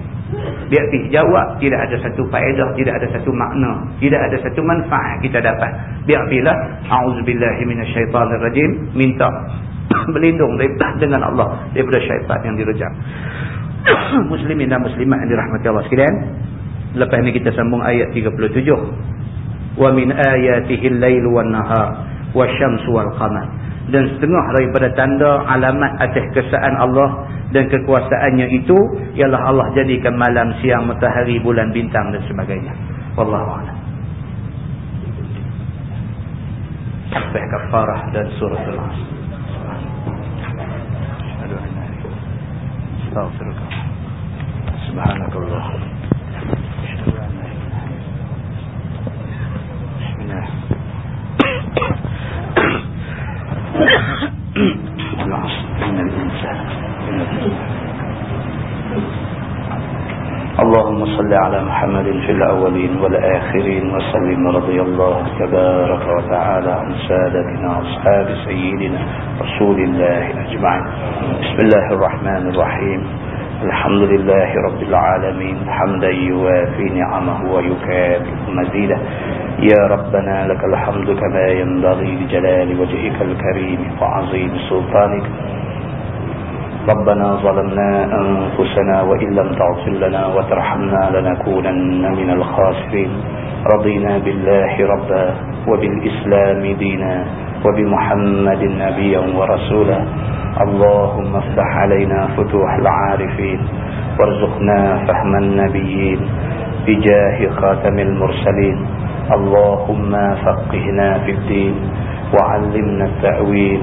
Biar pergi. Jawab. Tidak ada satu faedah. Tidak ada satu makna. Tidak ada satu manfaat kita dapat. Biar pergi lah. A'udzubillahiminasyaitanirrajim. Minta <coughs> berlindung <coughs> dengan Allah. Daripada syaitan yang direjam. <coughs> Muslimin dan muslimat yang dirahmati Allah sekalian. Lepas ni kita sambung ayat 37. Wa min ayatihil laylu wan nahar wa syamsu wal qamar. Dan setengah daripada tanda alamat atas kesaan Allah dan kekuasaannya itu ialah Allah jadikan malam siang matahari bulan bintang dan sebagainya. Wallahu a'lam. Sampai kafarah dan surah al-asr Subhanakallah اللهم صل على محمد في الأولين والآخرين وسلم رضي الله تبارك وتعالى عن سادتنا أصحاب سيدنا رسول الله أجمعين. بسم الله الرحمن الرحيم. الحمد لله رب العالمين حمدا يوافي نعمه ويكافئ مزيده. يا ربنا لك الحمد كما ينبغي لجلال وجهك الكريم وعظيم سلطانك. ربنا ظلمنا أنفسنا وإن لم تغفر لنا وترحمنا لنكونن من الخاسرين. رضينا بالله ربا وبالإسلام دينا وبمحمد نبيا ورسولا. اللهم افتح علينا فتوح العارفين. وارزقنا فهم النبيين بجاه خاتم المرسلين. اللهم فقهنا في الدين وعلمنا التأويل.